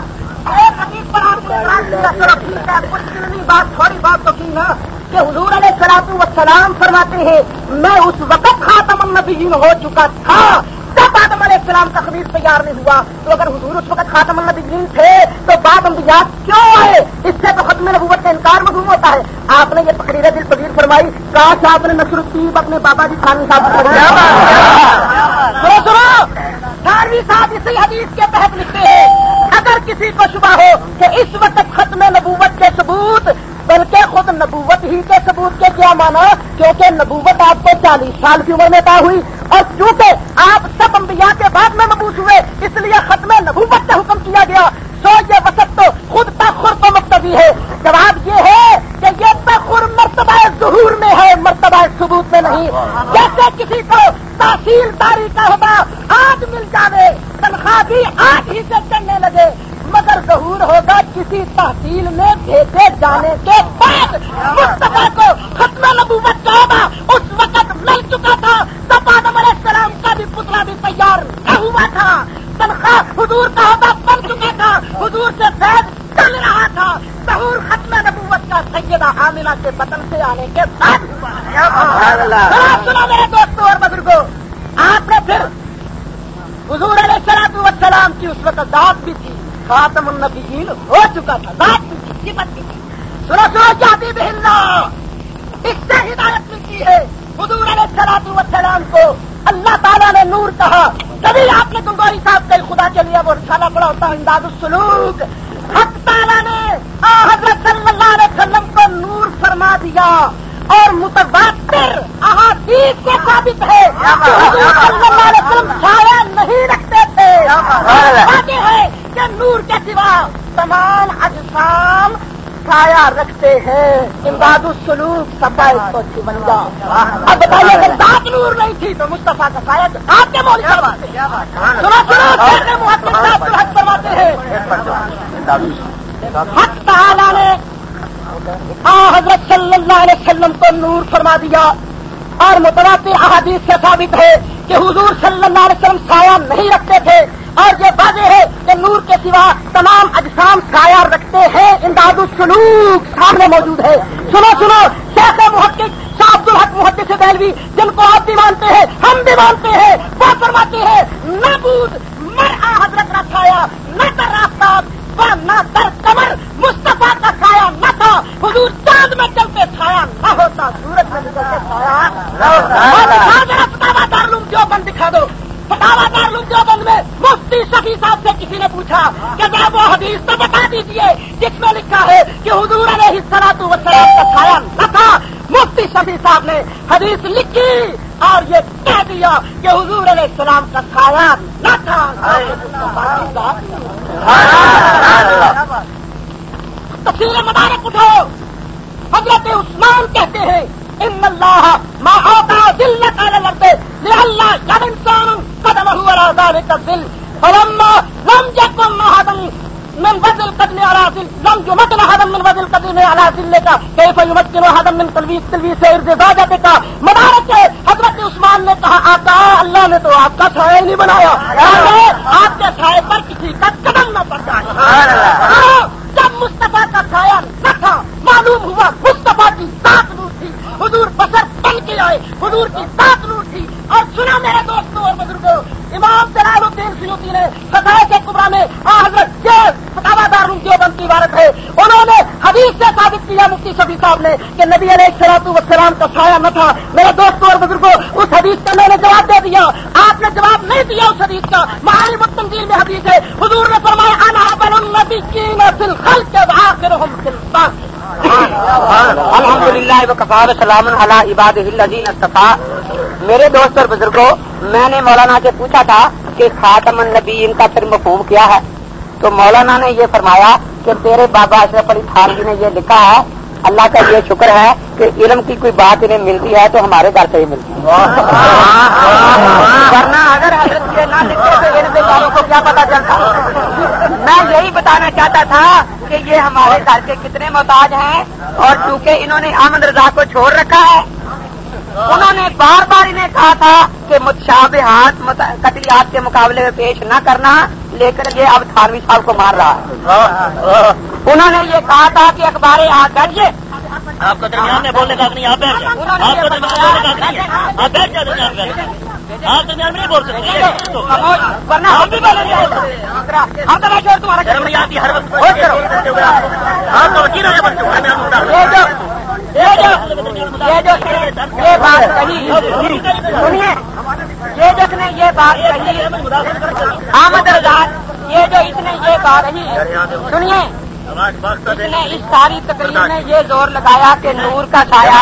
بات تھوڑی بات تو کی نا کہ حضور علیہ سلاط وسلام فرماتے ہیں میں اس وقت خاتم النبیین ہو چکا تھا جب آدم علیہ السلام کا خبیر تیار نہیں ہوا۔ تو اگر حضور اس وقت خاتم النبیین تھے تو بعد انبیاء کیوں آئے؟ اس سے تو ختم نبوت کا انکار مضموم ہوتا ہے۔ آپ نے یہ تقریر دل پذیر فرمائی۔ کاش آپ نے نصر الطیب اپنے بابا جی خان صاحب سنو۔ تھانوی صاحب اسی حدیث کے تحت لکھتے ہیں اگر کسی کو شبہ ہو کہ اس وقت ختم نبوت کے ثبوت بلکہ خود نبوت ہی کے ثبوت کے کیا مانا کیونکہ نبوت آپ کو چالیس سال کی عمر میں طے ہوئی اور چونکہ آپ سب انبیاء کے بعد میں مبوس ہوئے، اس لیے ختم نبوت کا حکم کیا گیا۔ سو یہ وسط تو خود تخر کو مقتدی ہے۔ جواب یہ ہے کہ یہ تخر مرتبہ ظہور میں ہے، مرتبہ ثبوت میں نہیں۔ جیسے کسی کو تحصیل داری کا ہوگا آج مل جاوے، تنخواہ بھی آج ہی سے چلنے لگے۔ مگر ظہور ہوگا کسی تحصیل میں بھیجے جانے کے بعد۔ مصطفیٰ کو ختم نبوت کا ہوگا اس وقت مل چکا تھا۔ تب آدم علیہ السلام کا بھی پتلا بھی تیار نہ ہوا تھا۔ تنخواہ حضور کا ہوگا بن چکا تھا۔ حضور سے فیض چل رہا تھا۔ ظہور ختم نبوت کا سیدہ حاملہ کے بدن سے آنے کے بعد سنا میرے دوستوں اور بزرگوں آپ نے پھر حضور علیہ السلام کی اس وقت ذات بھی تھی۔ خاتم النبیین ہو چکا تھا، ذات بھی تھی سنو سنو جاتی بہلنا اس سے ہدایت ملتی ہے۔ حضور علیہ السلام والسلام کو اللہ تعالیٰ نے نور کہا۔ کبھی آپ نے گنگوری صاحب کئی خدا کے لیے وہ رسالہ پڑا ہوتا انداز السلوک۔ حق تعالیٰ نے آ حضرت صلی اللہ علیہ وسلم کو نور فرما دیا۔ اور متبادر احادیث سے ثابت ہے کہ حضور صلی اللہ علیہ وسلم چھایا نہیں رکھتے تھے آگے ہے کہ نور کے سوا تمام اجسام چھایا رکھتے ہیں امداد السلوک سفا اس کو چمنگا اب بتائیے کہ دانت نور نہیں تھی تو مصطفیٰ کا سایہ تو آپ کے مول حق فرماتے ہیں حق تعالی نے حضرت صلی اللہ علیہ وسلم کو نور فرما دیا اور متواتر احادیث سے ثابت ہے کہ حضور صلی اللہ علیہ وسلم سایہ نہیں رکھتے تھے اور یہ واضح ہے کہ نور کے سوا تمام اجسام سایہ رکھتے ہیں۔ امداد السلوک سامنے موجود ہے۔ سنو سنو شیخ محقق صاحب الحق محدث دہلوی جن کو آپ بھی مانتے ہیں ہم بھی مانتے ہیں وہ فرماتے ہیں نہ بود مر آ حضرت کا سایہ نہ کر راستہ نہ در کمر مصطفیٰ کا سایہ نہ تھا۔ حضور چاند میں چلتے سایہ نہ ہوتا سورج میں نکلتے جو بند دکھا دو۔ پتاوا دارلوم جو بند میں؟ مفتی شفیع صاحب سے کسی نے پوچھا کہ ذرا وہ حدیث تو بتا دیجیے جس میں لکھا ہے کہ حضور علیہ سلاط وسلام کا سایہ نہ تھا۔ مفتی شفیع صاحب نے حدیث لکھی اور یہ کہہ دیا کہ حضور علیہ السلام کا سایہ نہ تھا۔ تفصیل مبارک اٹھو حضرت عثمان کہتے ہیں ان اللہ ماں ہوتا دل نہ کالے لڑتے اللہ جب انسان قدم ہوا کا دل فلما لم جکم مہادن من وزل قدم على دل لم يمكن هذا من وزل قدم على دلك كيف يمكن هذا من تلويث تلويث ارتزاجتك مبارک ہے حضرت عثمان نے کہا آقا اللہ نے تو آپ کا سایہ نہیں بنایا۔ آپ کے سائے پر کسی کا قدم نہ پڑتا جب مصطفیٰ کا سایہ نہ تھا معلوم ہوا مصطفیٰ کی سات نور تھی حضور بسر بن کے آئے، حضور کی سات نور تھی۔ اور سنا میرے دوستوں اور بزرگوں، امام جلال الدین سیوتی نے ستائے کے کبرا میں حضرت فتوا دار دیوبند کی عبارت ہے۔ انہوں نے حدیث سے ثابت کیا مفتی شفیع صاحب نے، کہ نبی علیہ السلاط وسلام کا سایہ نہ تھا۔ میرے دوستوں اور بزرگوں، اس حدیث کا میں نے جواب دے دیا۔ آپ نے جواب نہیں دیا اس حدیث کا۔ مہاری متنظیر میں حدیث ہے، حضور نے فرمایا، انا بن النبی کی نسل خل کے باہر الحمد للہ وقفار سلام اللہ عباد الصفا میرے دوست اور بزرگوں میں نے مولانا سے پوچھا تھا کہ خاتم النبیین کا پھر مفہوم کیا ہے؟ تو مولانا نے یہ فرمایا کہ تیرے بابا اشرف علی خان جی نے یہ لکھا ہے، اللہ کا یہ شکر ہے کہ علم کی کوئی بات انہیں ملتی ہے تو ہمارے گھر سے ہی ملتی ہے۔ ورنہ اگر حضرت یہ نہ لکھتے تو کو کیا پتا چلتا۔ میں یہی بتانا چاہتا تھا کہ یہ ہمارے گھر کے کتنے محتاج ہیں اور چونکہ انہوں نے احمد رضا کو چھوڑ رکھا ہے انہوں نے بار بار انہیں کہا تھا کہ متشابہات قتلیات کے مقابلے میں پیش نہ کرنا لیکن یہ اب تھانوی صاحب کو مار رہا ہے۔ انہوں نے یہ کہا تھا کہ اخبار آ کر آپ کو درمیان میں بولنے کا نہیں آپ بیٹھ جائیں۔ آپ کو درمیان بولنے کا نہیں ہے۔ آپ بیٹھ جائیں درمیان میں۔ آپ درمیان میں نہیں بول سکتے۔ آتی ہر وقت آپ یہ سنیے۔ اس نے یہ بات کہی احمد رضا یہ جو اس نے یہ بات کہی سنیے۔ اس نے اس ساری تقریب میں یہ زور لگایا کہ نور کا سایہ